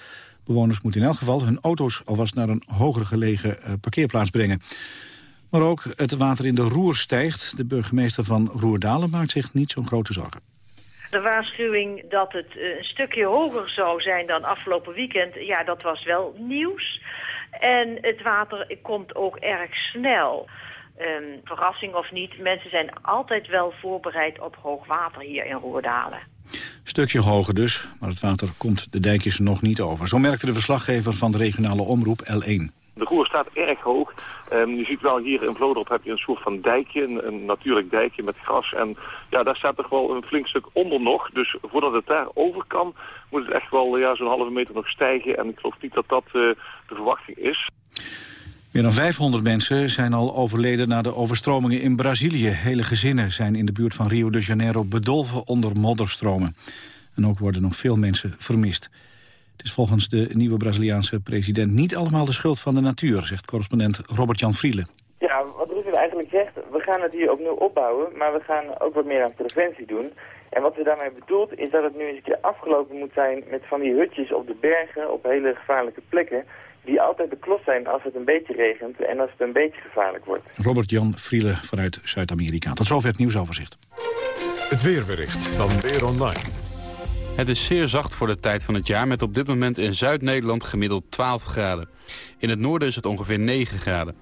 Bewoners moeten in elk geval hun auto's alvast naar een hoger gelegen eh, parkeerplaats brengen. Maar ook het water in de Roer stijgt. De burgemeester van Roerdalen maakt zich niet zo'n grote zorgen. De waarschuwing dat het eh, een stukje hoger zou zijn dan afgelopen weekend, ja, dat was wel nieuws. En het water komt ook erg snel. Um, verrassing of niet, mensen zijn altijd wel voorbereid op hoog water hier in Roerdalen. Stukje hoger dus, maar het water komt de dijkjes nog niet over. Zo merkte de verslaggever van de regionale omroep L1. De roer staat erg hoog. Um, je ziet wel hier in Vlodrop heb je een soort van dijkje, een, een, natuurlijk dijkje met gras. En ja, daar staat toch wel een flink stuk onder nog. Dus voordat het daar over kan, moet het echt wel ja, zo'n halve meter nog stijgen. En ik geloof niet dat dat uh, de verwachting is. Meer dan 500 mensen zijn al overleden na de overstromingen in Brazilië. Hele gezinnen zijn in de buurt van Rio de Janeiro bedolven onder modderstromen. En ook worden nog veel mensen vermist. Het is volgens de nieuwe Braziliaanse president niet allemaal de schuld van de natuur, zegt correspondent Robert-Jan Vrielen. Ja, wat Rutte eigenlijk zegt, we gaan het hier opnieuw opbouwen, maar we gaan ook wat meer aan preventie doen. En wat we daarmee bedoelt is dat het nu eens een keer afgelopen moet zijn met van die hutjes op de bergen, op hele gevaarlijke plekken die altijd beklopt zijn als het een beetje regent en als het een beetje gevaarlijk wordt. Robert-Jan Vrielen vanuit Zuid-Amerika. Tot zover het nieuwsoverzicht. Het weerbericht van Weer Online. Het is zeer zacht voor de tijd van het jaar... met op dit moment in Zuid-Nederland gemiddeld 12 graden. In het noorden is het ongeveer 9 graden.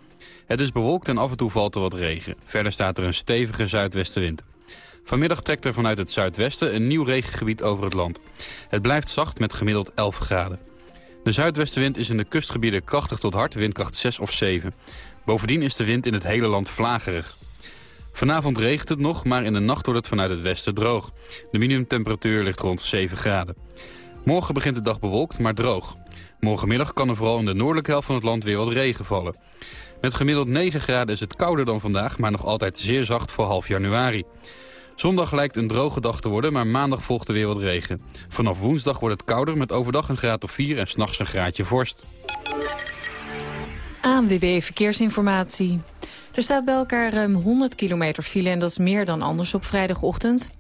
Het is bewolkt en af en toe valt er wat regen. Verder staat er een stevige zuidwestenwind. Vanmiddag trekt er vanuit het zuidwesten een nieuw regengebied over het land. Het blijft zacht met gemiddeld 11 graden. De zuidwestenwind is in de kustgebieden krachtig tot hard, windkracht 6 of 7. Bovendien is de wind in het hele land vlagerig. Vanavond regent het nog, maar in de nacht wordt het vanuit het westen droog. De minimumtemperatuur ligt rond 7 graden. Morgen begint de dag bewolkt, maar droog. Morgenmiddag kan er vooral in de noordelijke helft van het land weer wat regen vallen. Met gemiddeld 9 graden is het kouder dan vandaag, maar nog altijd zeer zacht voor half januari. Zondag lijkt een droge dag te worden, maar maandag volgt er weer wat regen. Vanaf woensdag wordt het kouder met overdag een graad of 4 en s'nachts een graadje vorst. ANWB Verkeersinformatie. Er staat bij elkaar ruim 100 kilometer file en dat is meer dan anders op vrijdagochtend.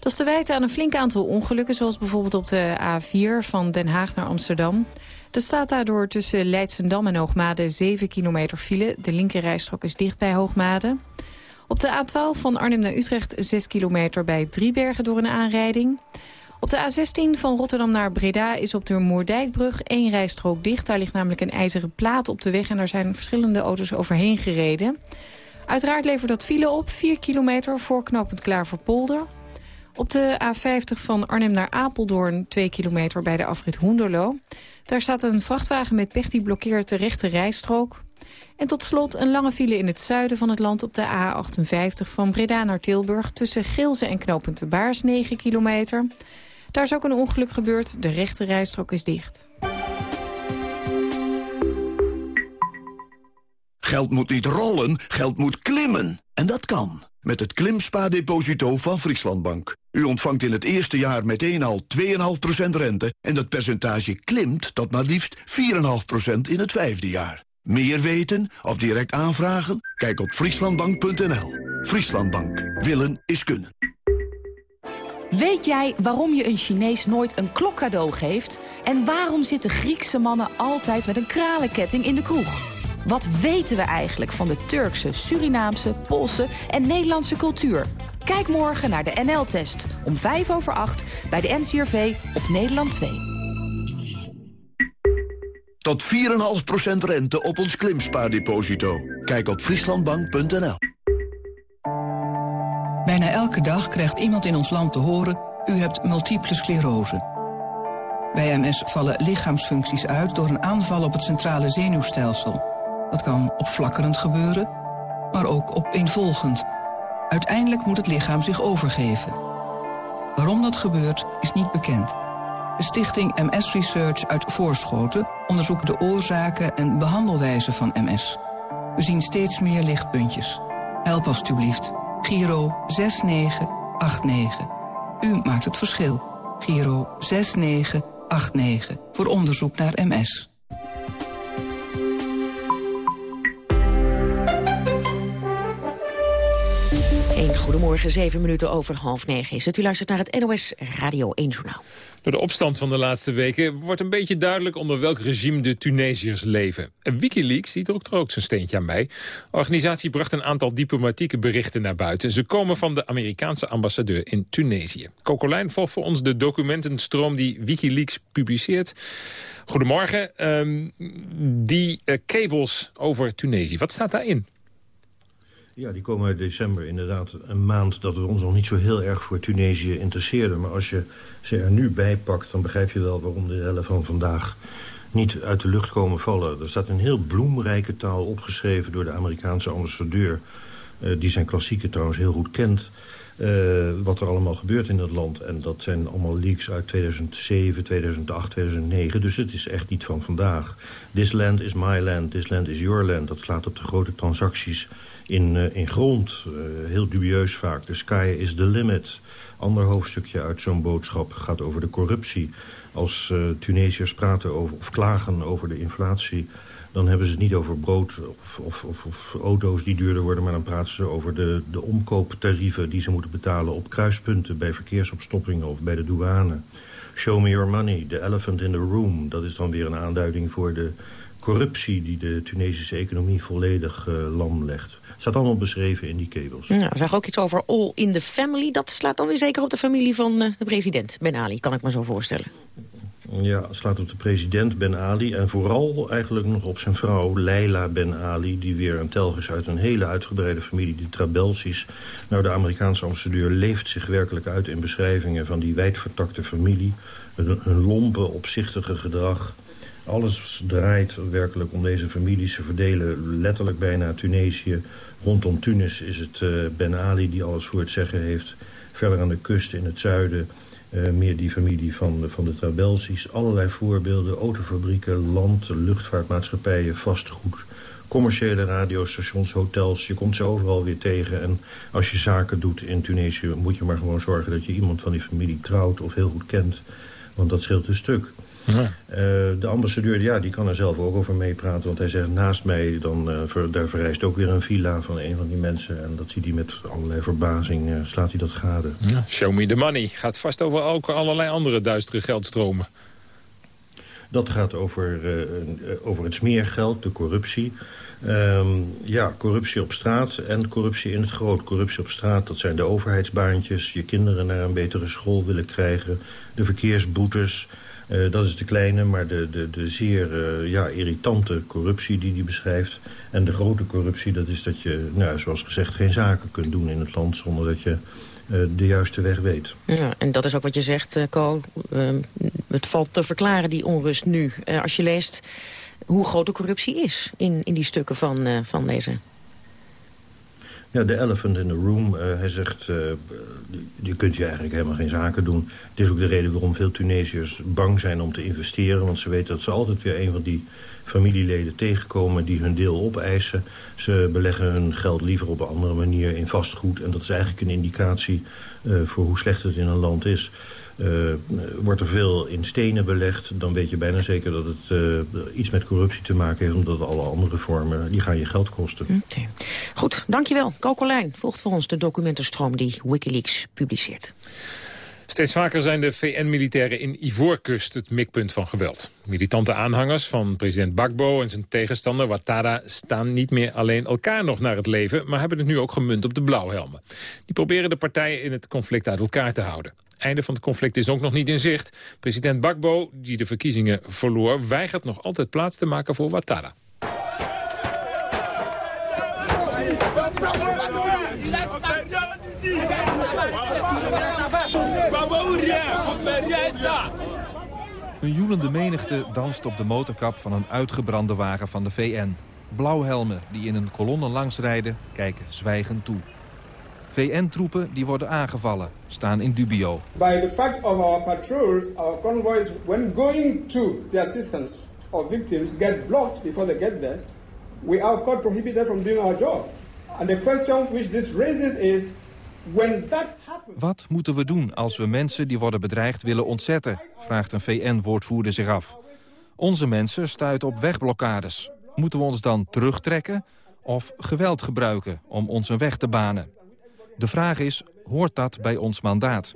Dat is te wijten aan een flink aantal ongelukken, zoals bijvoorbeeld op de A4 van Den Haag naar Amsterdam. Er staat daardoor tussen Leidsendam en Hoogmade 7 kilometer file. De linkerrijstrook is dicht bij Hoogmade. Op de A12 van Arnhem naar Utrecht 6 kilometer bij Driebergen door een aanrijding. Op de A16 van Rotterdam naar Breda is op de Moerdijkbrug één rijstrook dicht. Daar ligt namelijk een ijzeren plaat op de weg en daar zijn verschillende auto's overheen gereden. Uiteraard levert dat file op, 4 kilometer voor Klaverpolder. Op de A50 van Arnhem naar Apeldoorn, 2 kilometer bij de afrit Hoenderloo. Daar staat een vrachtwagen met pech die blokkeert de rechte rijstrook. En tot slot een lange file in het zuiden van het land op de A58 van Breda naar Tilburg... tussen Geelze en knooppunt de Baars, 9 kilometer. Daar is ook een ongeluk gebeurd, de rechte rijstrook is dicht. Geld moet niet rollen, geld moet klimmen. En dat kan. Met het Klimspa-deposito van Frieslandbank. U ontvangt in het eerste jaar meteen al 2,5% rente... en dat percentage klimt tot maar liefst 4,5% in het vijfde jaar. Meer weten of direct aanvragen? Kijk op frieslandbank.nl. Frieslandbank. Willen is kunnen. Weet jij waarom je een Chinees nooit een klok cadeau geeft? En waarom zitten Griekse mannen altijd met een kralenketting in de kroeg? Wat weten we eigenlijk van de Turkse, Surinaamse, Poolse en Nederlandse cultuur? Kijk morgen naar de NL-test om 5 over 8 bij de NCRV op Nederland 2. Tot 4,5% rente op ons klimspaardeposito. Kijk op frieslandbank.nl. Bijna elke dag krijgt iemand in ons land te horen... u hebt multiple sclerose. Bij MS vallen lichaamsfuncties uit door een aanval op het centrale zenuwstelsel. Dat kan opflakkerend gebeuren, maar ook opeenvolgend. Uiteindelijk moet het lichaam zich overgeven. Waarom dat gebeurt, is niet bekend. Stichting MS Research uit Voorschoten onderzoekt de oorzaken en behandelwijze van MS. We zien steeds meer lichtpuntjes. Help alstublieft. Giro 6989. U maakt het verschil. Giro 6989. Voor onderzoek naar MS. Goedemorgen, zeven minuten over half negen is het. U luistert naar het NOS Radio 1 Journaal. Door de opstand van de laatste weken wordt een beetje duidelijk... onder welk regime de Tunesiërs leven. En Wikileaks ziet er ook, zijn steentje aan bij. De organisatie bracht een aantal diplomatieke berichten naar buiten. Ze komen van de Amerikaanse ambassadeur in Tunesië. Kokolijn volgt voor ons de documentenstroom die Wikileaks publiceert. Goedemorgen. Um, die uh, cables over Tunesië, wat staat daarin? Ja, die komen uit december. Inderdaad, een maand dat we ons nog niet zo heel erg voor Tunesië interesseerden. Maar als je ze er nu bij pakt, dan begrijp je wel waarom de rellen van vandaag niet uit de lucht komen vallen. Er staat een heel bloemrijke taal opgeschreven door de Amerikaanse ambassadeur... Uh, die zijn klassieke trouwens heel goed kent... Uh, wat er allemaal gebeurt in dat land. En dat zijn allemaal leaks uit 2007, 2008, 2009. Dus het is echt niet van vandaag. This land is my land, this land is your land. Dat slaat op de grote transacties in, uh, in grond. Uh, heel dubieus vaak. The sky is the limit. Ander hoofdstukje uit zo'n boodschap gaat over de corruptie. Als uh, Tunesiërs praten over, of klagen over de inflatie... dan hebben ze het niet over brood of, of, of, of, auto's die duurder worden... maar dan praten ze over de, de omkooptarieven die ze moeten betalen... op kruispunten, bij verkeersopstoppingen of bij de douane. Show me your money, the elephant in the room. Dat is dan weer een aanduiding voor de corruptie... die de Tunesische economie volledig lam legt staat allemaal beschreven in die kabels. Nou, we zagen ook iets over All in the Family. Dat slaat dan weer zeker op de familie van uh, de president, Ben Ali, kan ik me zo voorstellen. Ja, slaat op de president Ben Ali en vooral eigenlijk nog op zijn vrouw Leila Ben Ali... die weer een telg is uit een hele uitgebreide familie, de Trabelsis. Nou, de Amerikaanse ambassadeur leeft zich werkelijk uit in beschrijvingen van die wijdvertakte familie. Hun lompe, opzichtige gedrag, Alles draait werkelijk om deze families. Ze verdelen letterlijk bijna Tunesië. Rondom Tunis is het uh, Ben Ali die alles voor het zeggen heeft. Verder aan de kust in het zuiden uh, meer die familie van, van de Trabelsi's. Allerlei voorbeelden, autofabrieken, land, luchtvaartmaatschappijen, vastgoed commerciële radiostations, hotels. Je komt ze overal weer tegen. En als je zaken doet in Tunesië... moet je maar gewoon zorgen dat je iemand van die familie trouwt... of heel goed kent. Want dat scheelt een stuk. Ja. Uh, de ambassadeur ja, die kan er zelf ook over meepraten. Want hij zegt naast mij, dan, uh, ver, daar verrijst ook weer een villa van een van die mensen. En dat ziet hij met allerlei verbazing, uh, slaat hij dat gade. Ja, show me the money. Gaat vast over ook allerlei andere duistere geldstromen. Dat gaat over, over het smeergeld, de corruptie. Um, ja, corruptie op straat en corruptie in het groot. Corruptie op straat, dat zijn de overheidsbaantjes... je kinderen naar een betere school willen krijgen... de verkeersboetes, uh, dat is de kleine... maar de, de, de zeer uh, ja, irritante corruptie die hij beschrijft... en de grote corruptie, dat is dat je, nou, zoals gezegd... geen zaken kunt doen in het land zonder dat je... Uh, de juiste weg weet. Ja, en dat is ook wat je zegt, Co. het valt te verklaren, die onrust nu. als je leest hoe groot de corruptie is in, in die stukken van, van deze... Ja, de elephant in the room. Uh, hij zegt, uh, je kunt je eigenlijk helemaal geen zaken doen. Het is ook de reden waarom veel Tunesiërs bang zijn om te investeren. Want ze weten dat ze altijd weer een van die familieleden tegenkomen die hun deel opeisen. Ze beleggen hun geld liever op een andere manier in vastgoed. En dat is eigenlijk een indicatie uh, voor hoe slecht het in een land is. Uh, wordt er veel in stenen belegd... dan weet je bijna zeker dat het uh, iets met corruptie te maken heeft... omdat alle andere vormen, die gaan je geld kosten. Okay. Goed, dankjewel. Kokolijn volgt voor ons de documentenstroom die Wikileaks publiceert. Steeds vaker zijn de VN-militairen in Ivoorkust het mikpunt van geweld. Militante aanhangers van president Bakbo en zijn tegenstander Ouattara... staan niet meer alleen elkaar nog naar het leven... maar hebben het nu ook gemunt op de blauwhelmen. Die proberen de partijen in het conflict uit elkaar te houden einde van het conflict is ook nog niet in zicht. President Bakbo, die de verkiezingen verloor... weigert nog altijd plaats te maken voor Ouattara. Een joelende menigte danst op de motorkap van een uitgebrande wagen van de VN. Blauwhelmen die in een kolonne langs rijden, kijken zwijgend toe. VN-troepen die worden aangevallen, staan in dubio. By the fact of our patrols, our convoys, when going to the assistance of victims, get blocked before they get there, we are of course prohibited from doing our job. And the question which this raises is, when that happens... Wat moeten we doen als we mensen die worden bedreigd willen ontzetten? Vraagt een VN-woordvoerder zich af. Onze mensen stuiten op wegblokkades. Moeten we ons dan terugtrekken of geweld gebruiken om ons een weg te banen? De vraag is, hoort dat bij ons mandaat?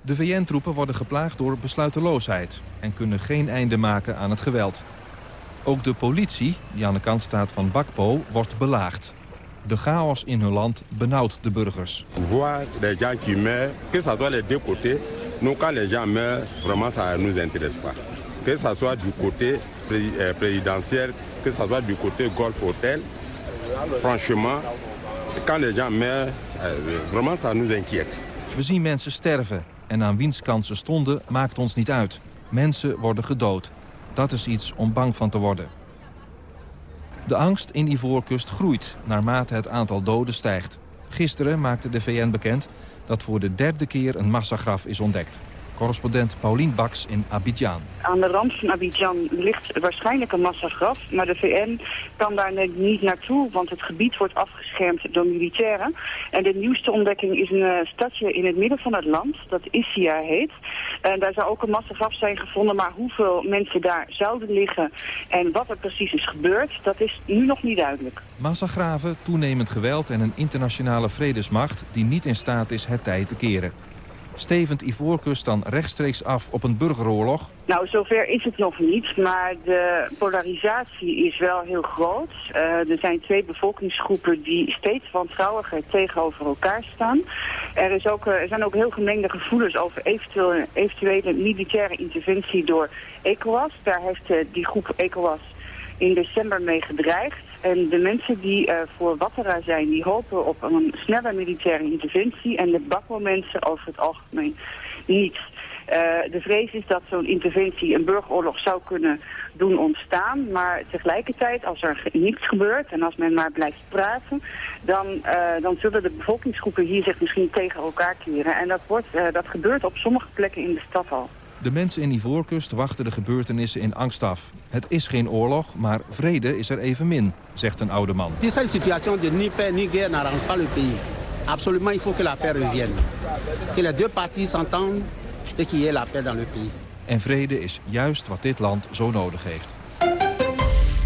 De VN-troepen worden geplaagd door besluiteloosheid... en kunnen geen einde maken aan het geweld. Ook de politie, die aan de kant staat van Bakpo, wordt belaagd. De chaos in hun land benauwt de burgers. Voir les gens qui meurent, que ça soit les deux côtés, nous quand les gens meurent, vraiment ça nous intéresse pas. Que ça soit du côté euh, présidentiel, que ça soit du côté Golf Hotel, franchement, quand les gens meurent, vraiment ça nous inquiète. We zien mensen sterven en aan wiens kant ze stonden maakt ons niet uit. Mensen worden gedood. Dat is iets om bang van te worden. De angst in Ivoorkust groeit naarmate het aantal doden stijgt. Gisteren maakte de VN bekend dat voor de derde keer een massagraf is ontdekt. Correspondent Paulien Baks in Abidjan. Aan de rand van Abidjan ligt waarschijnlijk een massagraf. Maar de VN kan daar niet naartoe, want het gebied wordt afgeschermd door militairen. En de nieuwste ontdekking is een uh, stadje in het midden van het land, dat Issia heet. En daar zou ook een massagraf zijn gevonden, maar hoeveel mensen daar zouden liggen... en wat er precies is gebeurd, dat is nu nog niet duidelijk. Massagraven, toenemend geweld en een internationale vredesmacht... die niet in staat is het tij te keren. Stevend Ivoorkust dan rechtstreeks af op een burgeroorlog? Nou, zover is het nog niet, maar de polarisatie is wel heel groot. Uh, er zijn twee bevolkingsgroepen die steeds wantrouwiger tegenover elkaar staan. Er, is ook, uh, er zijn ook heel gemengde gevoelens over eventuele, eventuele militaire interventie door ECOWAS. Daar heeft uh, die groep ECOWAS in december mee gedreigd. En de mensen die uh, voor Wattera zijn, die hopen op een snelle militaire interventie. En de Bakbo-mensen over het algemeen niet. de vrees is dat zo'n interventie een burgeroorlog zou kunnen doen ontstaan. Maar tegelijkertijd, als er niets gebeurt en als men maar blijft praten... dan, dan zullen de bevolkingsgroepen hier zich misschien tegen elkaar keren. En dat, wordt, dat gebeurt op sommige plekken in de stad al. De mensen in Ivoorkust wachten de gebeurtenissen in angst af. Het is geen oorlog, maar vrede is er evenmin, zegt een oude man. Deze situatie de ni paix ni guerre n'arrange pas le pays. Absolument, il faut que la paix revienne. Que les deux parties s'entendent et qu'il y ait la paix dans le pays. En vrede is juist wat dit land zo nodig heeft.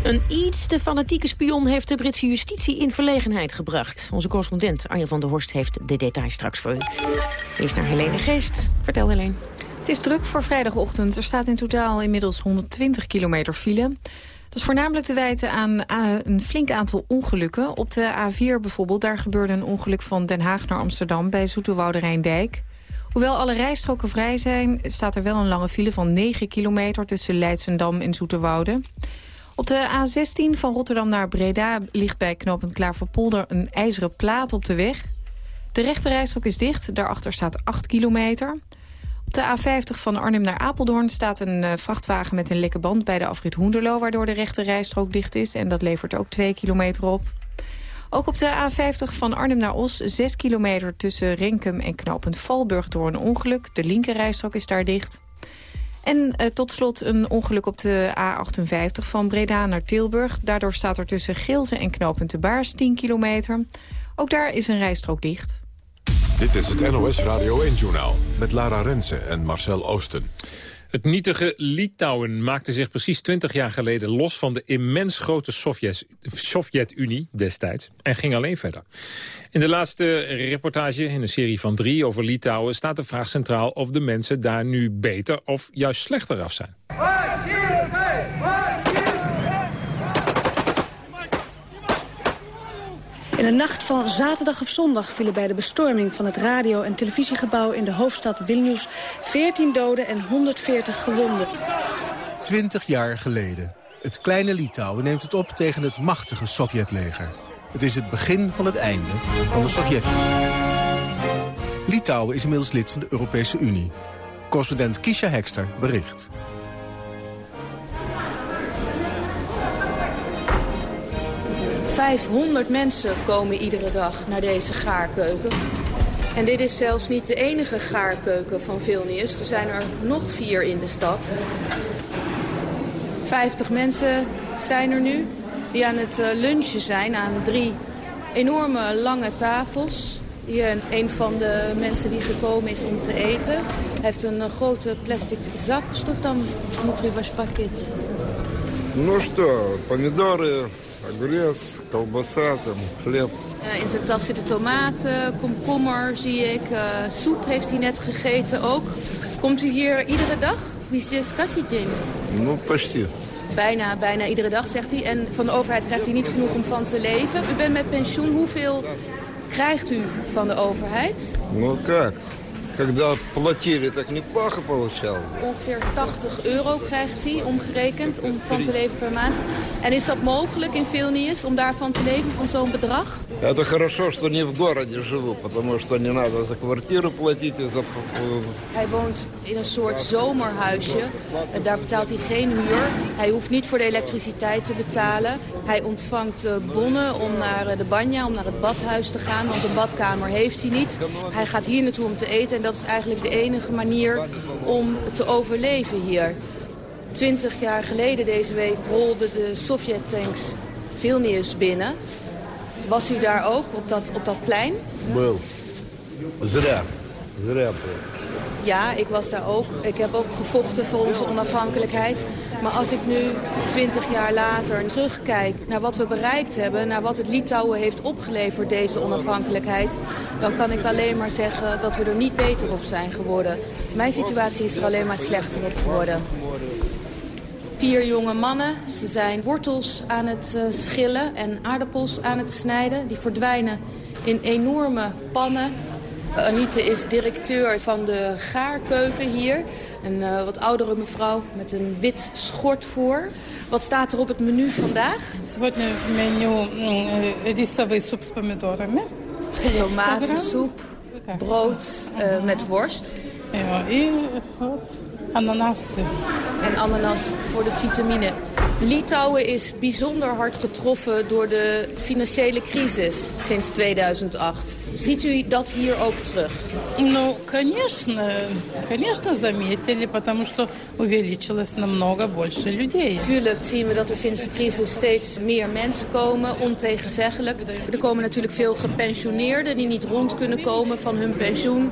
Een iets te fanatieke spion heeft de Britse justitie in verlegenheid gebracht. Onze correspondent Arjen van der Horst heeft de details straks voor u. Eerst naar Helene Geest. Vertel Helene. Het is druk voor vrijdagochtend. Er staat in totaal inmiddels 120 kilometer file. Dat is voornamelijk te wijten aan een flink aantal ongelukken. Op de A4 bijvoorbeeld, daar gebeurde een ongeluk van Den Haag naar Amsterdam... bij Zoeterwoude Rijndijk. Hoewel alle rijstroken vrij zijn, staat er wel een lange file van 9 kilometer... tussen Leidsendam en Zoeterwoude. Op de A16 van Rotterdam naar Breda ligt bij knooppunt Klaverpolder... een ijzeren plaat op de weg. De rechte rijstrook is dicht, daarachter staat 8 kilometer... Op de A50 van Arnhem naar Apeldoorn staat een uh, vrachtwagen met een lekke band bij de afrit Hoenderloo... waardoor de rechte rijstrook dicht is en dat levert ook 2 kilometer op. Ook op de A50 van Arnhem naar Os 6 kilometer tussen Renkum en knooppunt Valburg door een ongeluk. De linker rijstrook is daar dicht. En uh, tot slot een ongeluk op de A58 van Breda naar Tilburg. Daardoor staat er tussen Geelze en knooppunt de Baars 10 kilometer. Ook daar is een rijstrook dicht. Dit is het NOS Radio 1-journaal met Lara Rensen en Marcel Oosten. Het nietige Litouwen maakte zich precies 20 jaar geleden los van de immens grote Sovjet-Unie destijds en ging alleen verder. In de laatste reportage in een serie van drie over Litouwen staat de vraag centraal of de mensen daar nu beter of juist slechter af zijn. In de nacht van zaterdag op zondag vielen bij de bestorming van het radio- en televisiegebouw in de hoofdstad Vilnius 14 doden en 140 gewonden. 20 jaar geleden. Het kleine Litouwen neemt het op tegen het machtige Sovjetleger. Het is het begin van het einde van de Sovjet-Unie. Litouwen is inmiddels lid van de Europese Unie. Correspondent Kisha Hekster bericht. 500 mensen komen iedere dag naar deze gaarkeuken. En dit is zelfs niet de enige gaarkeuken van Vilnius. Er zijn er nog vier in de stad. 50 mensen zijn er nu die aan het eh, lunchen zijn aan drie enorme lange tafels. Hier een van de mensen die gekomen is om te eten heeft een eh, grote plastic zak. Что там внутри ваш пакет? Ну что, помидоры, огурец, колбаса, там, хлеб. Uh, in zijn tas zitten tomaten, komkommer zie ik. Uh, soep heeft hij net gegeten ook. Komt u hier iedere dag? Wie is kassie Ну, почти. Bijna, bijna iedere dag, zegt hij. En van de overheid krijgt hij niet genoeg om van te leven. U bent met pensioen. Hoeveel krijgt u van de overheid? Ну как? Когда платили, так неплохо получал. Ongeveer 80 euro krijgt hij, omgerekend, om van te leven per maand. En is dat mogelijk in Vilnius, om daarvan te leven, van zo'n bedrag? Это хорошо, что не в городе живу, потому что не надо за квартиру платить и за... Hij woont in een soort zomerhuisje. Daar betaalt hij geen huur. Hij hoeft niet voor de elektriciteit te betalen. Hij ontvangt bonnen om naar de banja, om naar het badhuis te gaan. Want een badkamer heeft hij niet. Hij gaat hier naartoe om te eten. En dat is eigenlijk de enige manier om te overleven hier. Twintig jaar geleden deze week rolden de Sovjet-tanks Vilnius binnen. Was u daar ook, op dat, op dat plein? Wel, zrep. Zrep. Ja, ik was daar ook. Ik heb ook gevochten voor onze onafhankelijkheid. Maar als ik nu, twintig jaar later, terugkijk naar wat we bereikt hebben... naar wat het Litouwen heeft opgeleverd, deze onafhankelijkheid... dan kan ik alleen maar zeggen dat we er niet beter op zijn geworden. Mijn situatie is er alleen maar slechter op geworden. Vier jonge mannen. Ze zijn wortels aan het uh, schillen en aardappels aan het snijden. Die verdwijnen in enorme pannen. Anite is directeur van de gaarkeuken hier. Een uh, wat oudere mevrouw met een wit schort voor. Wat staat er op het menu vandaag? Сегодня в меню рисовый суп с помидорами. Tomatensoep, brood uh, met worst. Ja, и вот ананасы. En ananas voor de vitamine. Litouwen is bijzonder hard getroffen door de financiële crisis sinds 2008. Ziet u dat hier ook terug? Ну, конечно, конечно заметили, потому что увеличилось намного больше людей. Natuurlijk zien we dat er sinds de crisis steeds meer mensen komen, ontegenzeggelijk. Er komen natuurlijk veel gepensioneerden die niet rond kunnen komen van hun pensioen.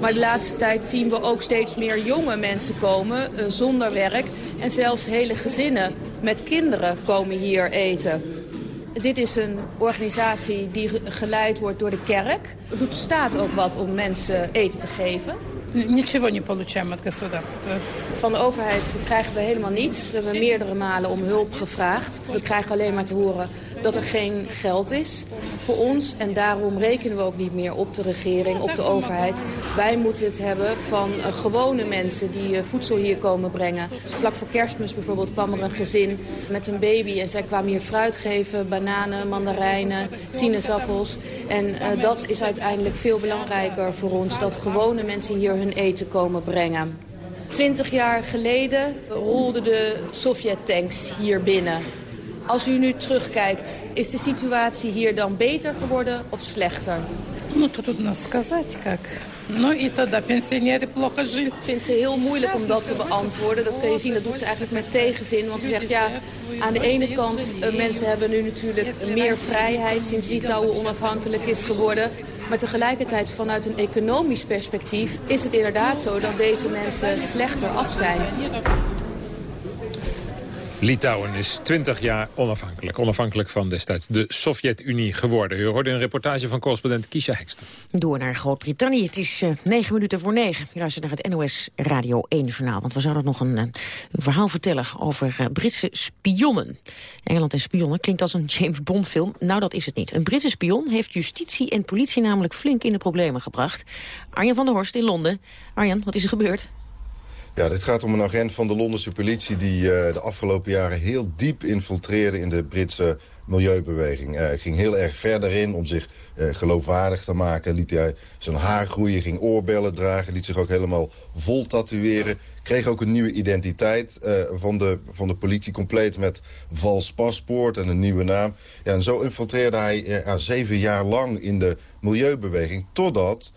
Maar de laatste tijd zien we ook steeds meer jonge mensen komen eh, zonder werk. En zelfs hele gezinnen met kinderen komen hier eten. Dit is een organisatie die ge- geleid wordt door de kerk. Doet de staat ook wat om mensen eten te geven? Ничего не получаем от государства. Van de overheid krijgen we helemaal niets. We hebben meerdere malen om hulp gevraagd. We krijgen alleen maar te horen dat er geen geld is voor ons. En daarom rekenen we ook niet meer op de regering, op de overheid. Wij moeten het hebben van eh, gewone mensen die eh, voedsel hier komen brengen. Vlak voor kerstmis bijvoorbeeld kwam er een gezin met een baby. En zij kwamen hier fruit geven, bananen, mandarijnen, sinaasappels. En eh, dat is uiteindelijk veel belangrijker voor ons. Dat gewone mensen hier hun eten komen brengen. Twintig jaar geleden rolden de Sovjet-tanks hier binnen. Als u nu terugkijkt, is de situatie hier dan beter geworden of slechter? Ну, трудно сказать как. Ну, и тогда пенсионеры плохо жили. Ik vind ze heel moeilijk om dat te beantwoorden. Dat kun je zien, dat doet ze eigenlijk met tegenzin. Want ze zegt, ja, aan de ene kant, eh, mensen hebben nu natuurlijk meer vrijheid... sinds Litouwen onafhankelijk is geworden. Maar tegelijkertijd, vanuit een economisch perspectief... is het inderdaad zo dat deze mensen slechter af zijn. Litouwen is 20 jaar onafhankelijk. Onafhankelijk van destijds de Sovjet-Unie geworden. U hoorde een reportage van correspondent Kisha Hekster. Door naar Groot-Brittannië. Het is eh, negen minuten voor negen. Je luistert naar het NOS Radio 1 journaal. Want we zouden nog een, eh, verhaal vertellen over eh, Britse spionnen. Engeland en spionnen klinkt als een James Bond film. Nou, dat is het niet. Een Britse spion heeft justitie en politie namelijk flink in de problemen gebracht. Arjen van der Horst in Londen. Arjen, wat is er gebeurd? Ja, dit gaat om een agent van de Londense politie... die eh, de afgelopen jaren heel diep infiltreerde in de Britse milieubeweging. Hij ging heel erg verder in om zich eh, geloofwaardig te maken. Liet hij zijn haar groeien, ging oorbellen dragen... liet zich ook helemaal vol tatoeëren. Kreeg ook een nieuwe identiteit van, de, van de politie... compleet met vals paspoort en een nieuwe naam. Ja, en zo infiltreerde hij zeven jaar lang in de milieubeweging... totdat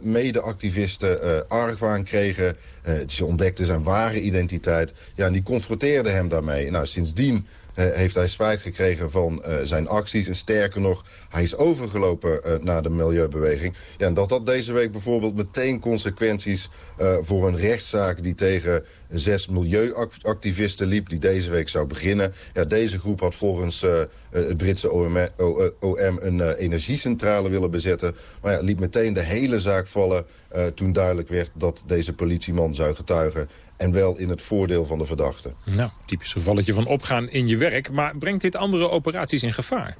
mede-activisten eh, argwaan kregen. Eh, ze ontdekten zijn ware identiteit. Ja, en die confronteerden hem daarmee. Nou, sindsdien eh, heeft hij spijt gekregen van eh, zijn acties. En sterker nog, hij is overgelopen eh, naar de milieubeweging. Ja, en dat dat deze week bijvoorbeeld meteen consequenties... eh, voor een rechtszaak die tegen zes milieuactivisten liep... die deze week zou beginnen. Ja, deze groep had volgens eh, het Britse OM, O- OM een eh, energiecentrale willen bezetten. Maar ja, liet meteen de hele zaak vallen... eh, toen duidelijk werd dat deze politieman zou getuigen... en wel in het voordeel van de verdachte. Nou, typisch gevalletje van opgaan in je werk. Maar brengt dit andere operaties in gevaar?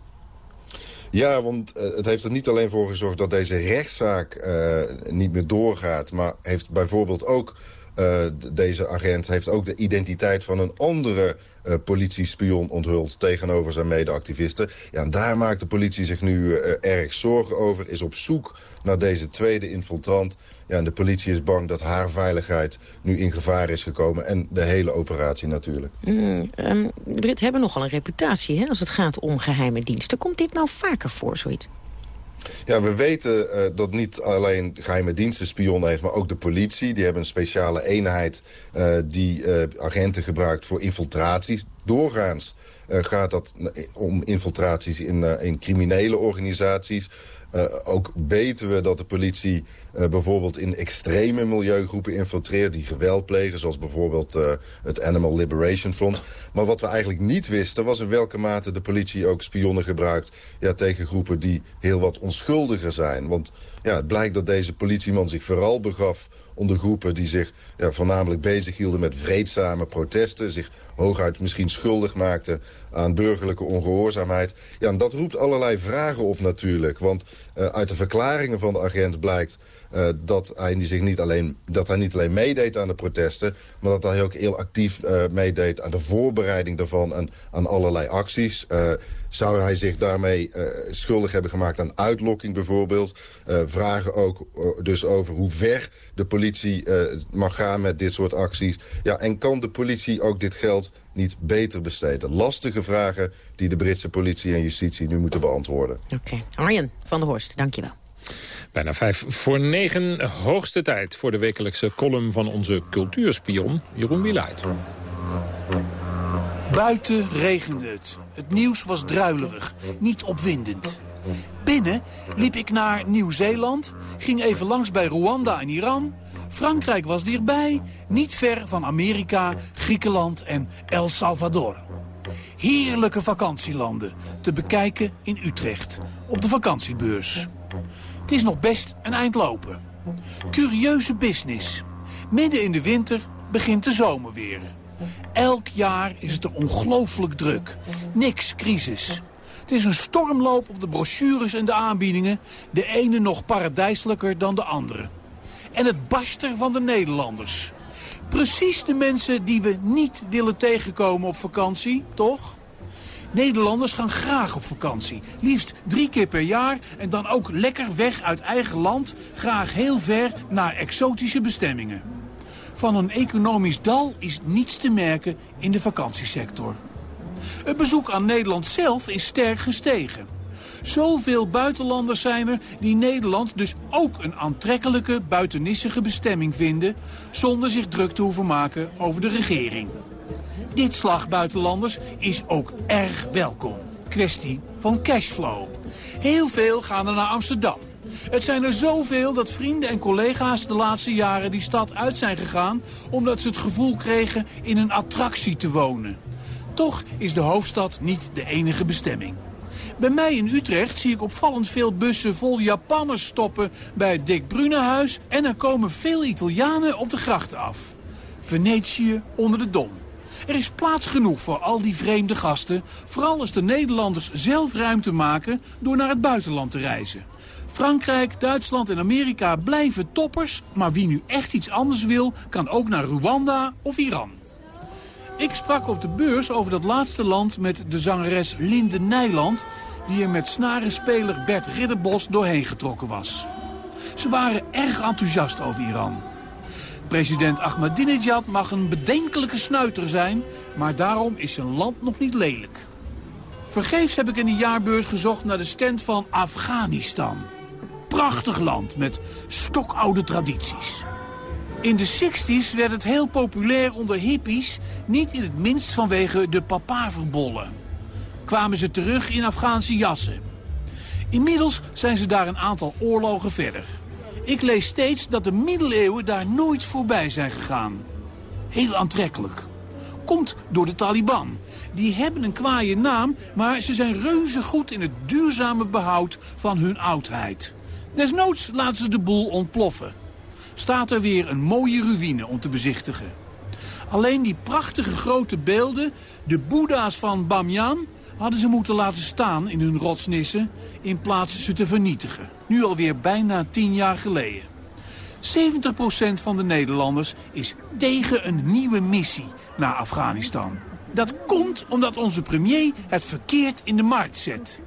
Ja, want eh, het heeft er niet alleen voor gezorgd dat deze rechtszaak eh, niet meer doorgaat... maar heeft bijvoorbeeld ook... eh, deze agent heeft ook de identiteit van een andere eh politiespion onthuld... tegenover zijn medeactivisten. Ja, daar maakt de politie zich nu eh, erg zorgen over. Is op zoek naar deze tweede infiltrant. Ja, de politie is bang dat haar veiligheid nu in gevaar is gekomen. En de hele operatie natuurlijk. Mm, ehm, de Britten hebben nogal een reputatie hè, als het gaat om geheime diensten. Komt dit nou vaker voor, zoiets? Ja, we weten eh, dat niet alleen geheime diensten spionnen heeft... maar ook de politie. Die hebben een speciale eenheid eh, die eh, agenten gebruikt voor infiltraties. Doorgaans gaat dat om infiltraties in, in criminele organisaties. Ook weten we dat de politie eh, bijvoorbeeld in extreme milieugroepen infiltreert... die geweld plegen, zoals bijvoorbeeld eh, het Animal Liberation Front. Maar wat we eigenlijk niet wisten... was in welke mate de politie ook spionnen gebruikt... Ja, tegen groepen die heel wat onschuldiger zijn. Want ja, het blijkt dat deze politieman zich vooral begaf onder groepen die zich ja, voornamelijk bezighielden met vreedzame protesten. Zich hooguit misschien schuldig maakten aan burgerlijke ongehoorzaamheid. Ja, en dat roept allerlei vragen op natuurlijk. Want eh, uit de verklaringen van de agent blijkt eh, dat, hij zich niet alleen, dat hij niet alleen meedeed aan de protesten... maar dat hij ook heel actief eh, meedeed aan de voorbereiding daarvan... en aan allerlei acties. Eh, Zou hij zich daarmee schuldig hebben gemaakt aan uitlokking bijvoorbeeld? vragen ook dus over hoe ver de politie mag gaan met dit soort acties. Ja, en kan de politie ook dit geld niet beter besteden? Lastige vragen die de Britse politie en justitie nu moeten beantwoorden. Oké. Arjen van der Horst, dankjewel. Bijna vijf voor negen, hoogste tijd voor de wekelijkse column van onze cultuurspion Jeroen Wielaert. Buiten regende het. Het nieuws was druilerig, niet opwindend. Binnen liep ik naar Nieuw-Zeeland, ging even langs bij Rwanda en Iran. Frankrijk was dichtbij, niet ver van Amerika, Griekenland en El Salvador. Heerlijke vakantielanden te bekijken in Utrecht, op de vakantiebeurs. Het is nog best een eind lopen. Curieuze business. Midden in de winter begint de zomer weer. Elk jaar is het er ongelooflijk druk. Niks crisis. Het is een stormloop op de brochures en de aanbiedingen. De ene nog paradijselijker dan de andere. En het barsten van de Nederlanders. Precies de mensen die we niet willen tegenkomen op vakantie, toch? Nederlanders gaan graag op vakantie. Liefst drie keer per jaar en dan ook lekker weg uit eigen land. Graag heel ver naar exotische bestemmingen. Van een economisch dal is niets te merken in de vakantiesector. Het bezoek aan Nederland zelf is sterk gestegen. Zoveel buitenlanders zijn er die Nederland dus ook een aantrekkelijke buitennissige bestemming vinden... zonder zich druk te hoeven maken over de regering. Dit slag buitenlanders is ook erg welkom. Kwestie van cashflow. Heel veel gaan er naar Amsterdam. Het zijn er zoveel dat vrienden en collega's de laatste jaren die stad uit zijn gegaan... omdat ze het gevoel kregen in een attractie te wonen. Toch is de hoofdstad niet de enige bestemming. Bij mij in Utrecht zie ik opvallend veel bussen vol Japanners stoppen bij het Dick Brunehuis... en er komen veel Italianen op de grachten af. Venetië onder de Dom. Er is plaats genoeg voor al die vreemde gasten, vooral als de Nederlanders zelf ruimte maken door naar het buitenland te reizen. Frankrijk, Duitsland en Amerika blijven toppers, maar wie nu echt iets anders wil, kan ook naar Rwanda of Iran. Ik sprak op de beurs over dat laatste land met de zangeres Linde Nijland... die er met snarenspeler Bert Ridderbos doorheen getrokken was. Ze waren erg enthousiast over Iran. President Ahmadinejad mag een bedenkelijke snuiter zijn... maar daarom is zijn land nog niet lelijk. Vergeefs heb ik in de jaarbeurs gezocht naar de stand van Afghanistan. Prachtig land met stokoude tradities. In de 60s werd het heel populair onder hippies... niet in het minst vanwege de papaverbollen. Kwamen ze terug in Afghaanse jassen. Inmiddels zijn ze daar een aantal oorlogen verder. Ik lees steeds dat de middeleeuwen daar nooit voorbij zijn gegaan. Heel aantrekkelijk. Komt door de Taliban. Die hebben een kwaaie naam, maar ze zijn reuze goed in het duurzame behoud van hun oudheid. Desnoods laten ze de boel ontploffen. Staat er weer een mooie ruïne om te bezichtigen. Alleen die prachtige grote beelden, de boeddha's van Bamyan hadden ze moeten laten staan in hun rotsnissen... in plaats ze te vernietigen. Nu alweer bijna tien jaar geleden. 70% van de Nederlanders is tegen een nieuwe missie naar Afghanistan. Dat komt omdat onze premier het verkeerd in de markt zet.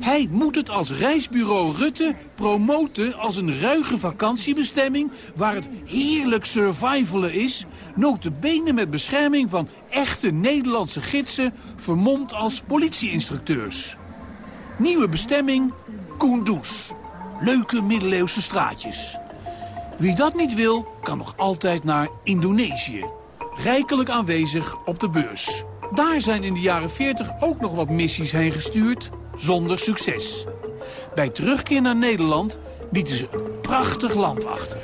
Hij moet het als reisbureau Rutte promoten als een ruige vakantiebestemming... waar het heerlijk survivalen is... notabene met bescherming van echte Nederlandse gidsen... vermomd als politieinstructeurs. Nieuwe bestemming, Kunduz. Leuke middeleeuwse straatjes. Wie dat niet wil, kan nog altijd naar Indonesië. Rijkelijk aanwezig op de beurs. Daar zijn in de jaren 40 ook nog wat missies heen gestuurd zonder succes. Bij terugkeer naar Nederland lieten ze een prachtig land achter.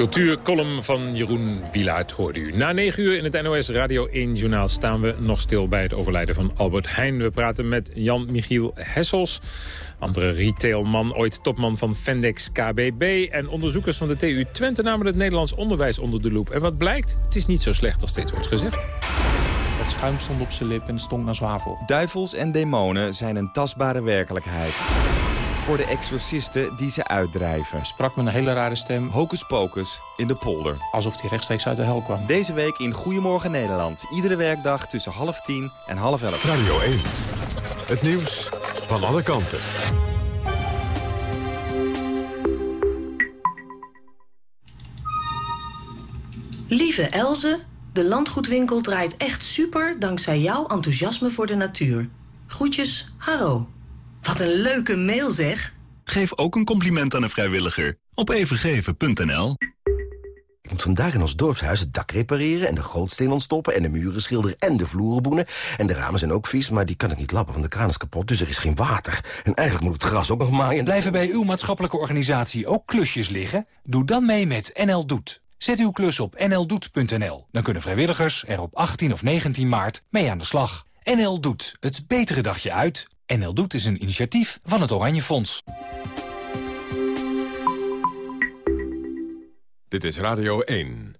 Cultuurcolumn van Jeroen Wielaert hoorde u. Na negen uur in het NOS Radio 1 Journaal staan we nog stil bij het overlijden van Albert Heijn. We praten met Jan-Michiel Hessels, andere retailman, ooit topman van Fendex KBB. En onderzoekers van de TU Twente namen het Nederlands onderwijs onder de loep. En wat blijkt? Het is niet zo slecht als steeds wordt gezegd. Het schuim stond op zijn lip en stonk naar zwavel. Duivels en demonen zijn een tastbare werkelijkheid. voor de exorcisten die ze uitdrijven. Sprak met een hele rare stem. Hocus pocus in de polder. Alsof hij rechtstreeks uit de hel kwam. Deze week in Goedemorgen Nederland. Iedere werkdag tussen half tien en half elf. Radio 1. Het nieuws van alle kanten. Lieve Elze, de landgoedwinkel draait echt super dankzij jouw enthousiasme voor de natuur. Groetjes, Haro. Wat een leuke mail zeg. Geef ook een compliment aan een vrijwilliger op evengeven.nl. Ik moet vandaag in ons dorpshuis het dak repareren... en de gootsteen ontstoppen en de muren schilderen en de vloeren boenen. En de ramen zijn ook vies, maar die kan ik niet lappen, want de kraan is kapot. Dus er is geen water. En eigenlijk moet het gras ook nog maaien. Blijven bij uw maatschappelijke organisatie ook klusjes liggen? Doe dan mee met NL Doet. Zet uw klus op nldoet.nl. Dan kunnen vrijwilligers er op 18 of 19 maart mee aan de slag. NL Doet, het betere dagje uit. NL Doet is een initiatief van het Oranje Fonds. Dit is Radio 1.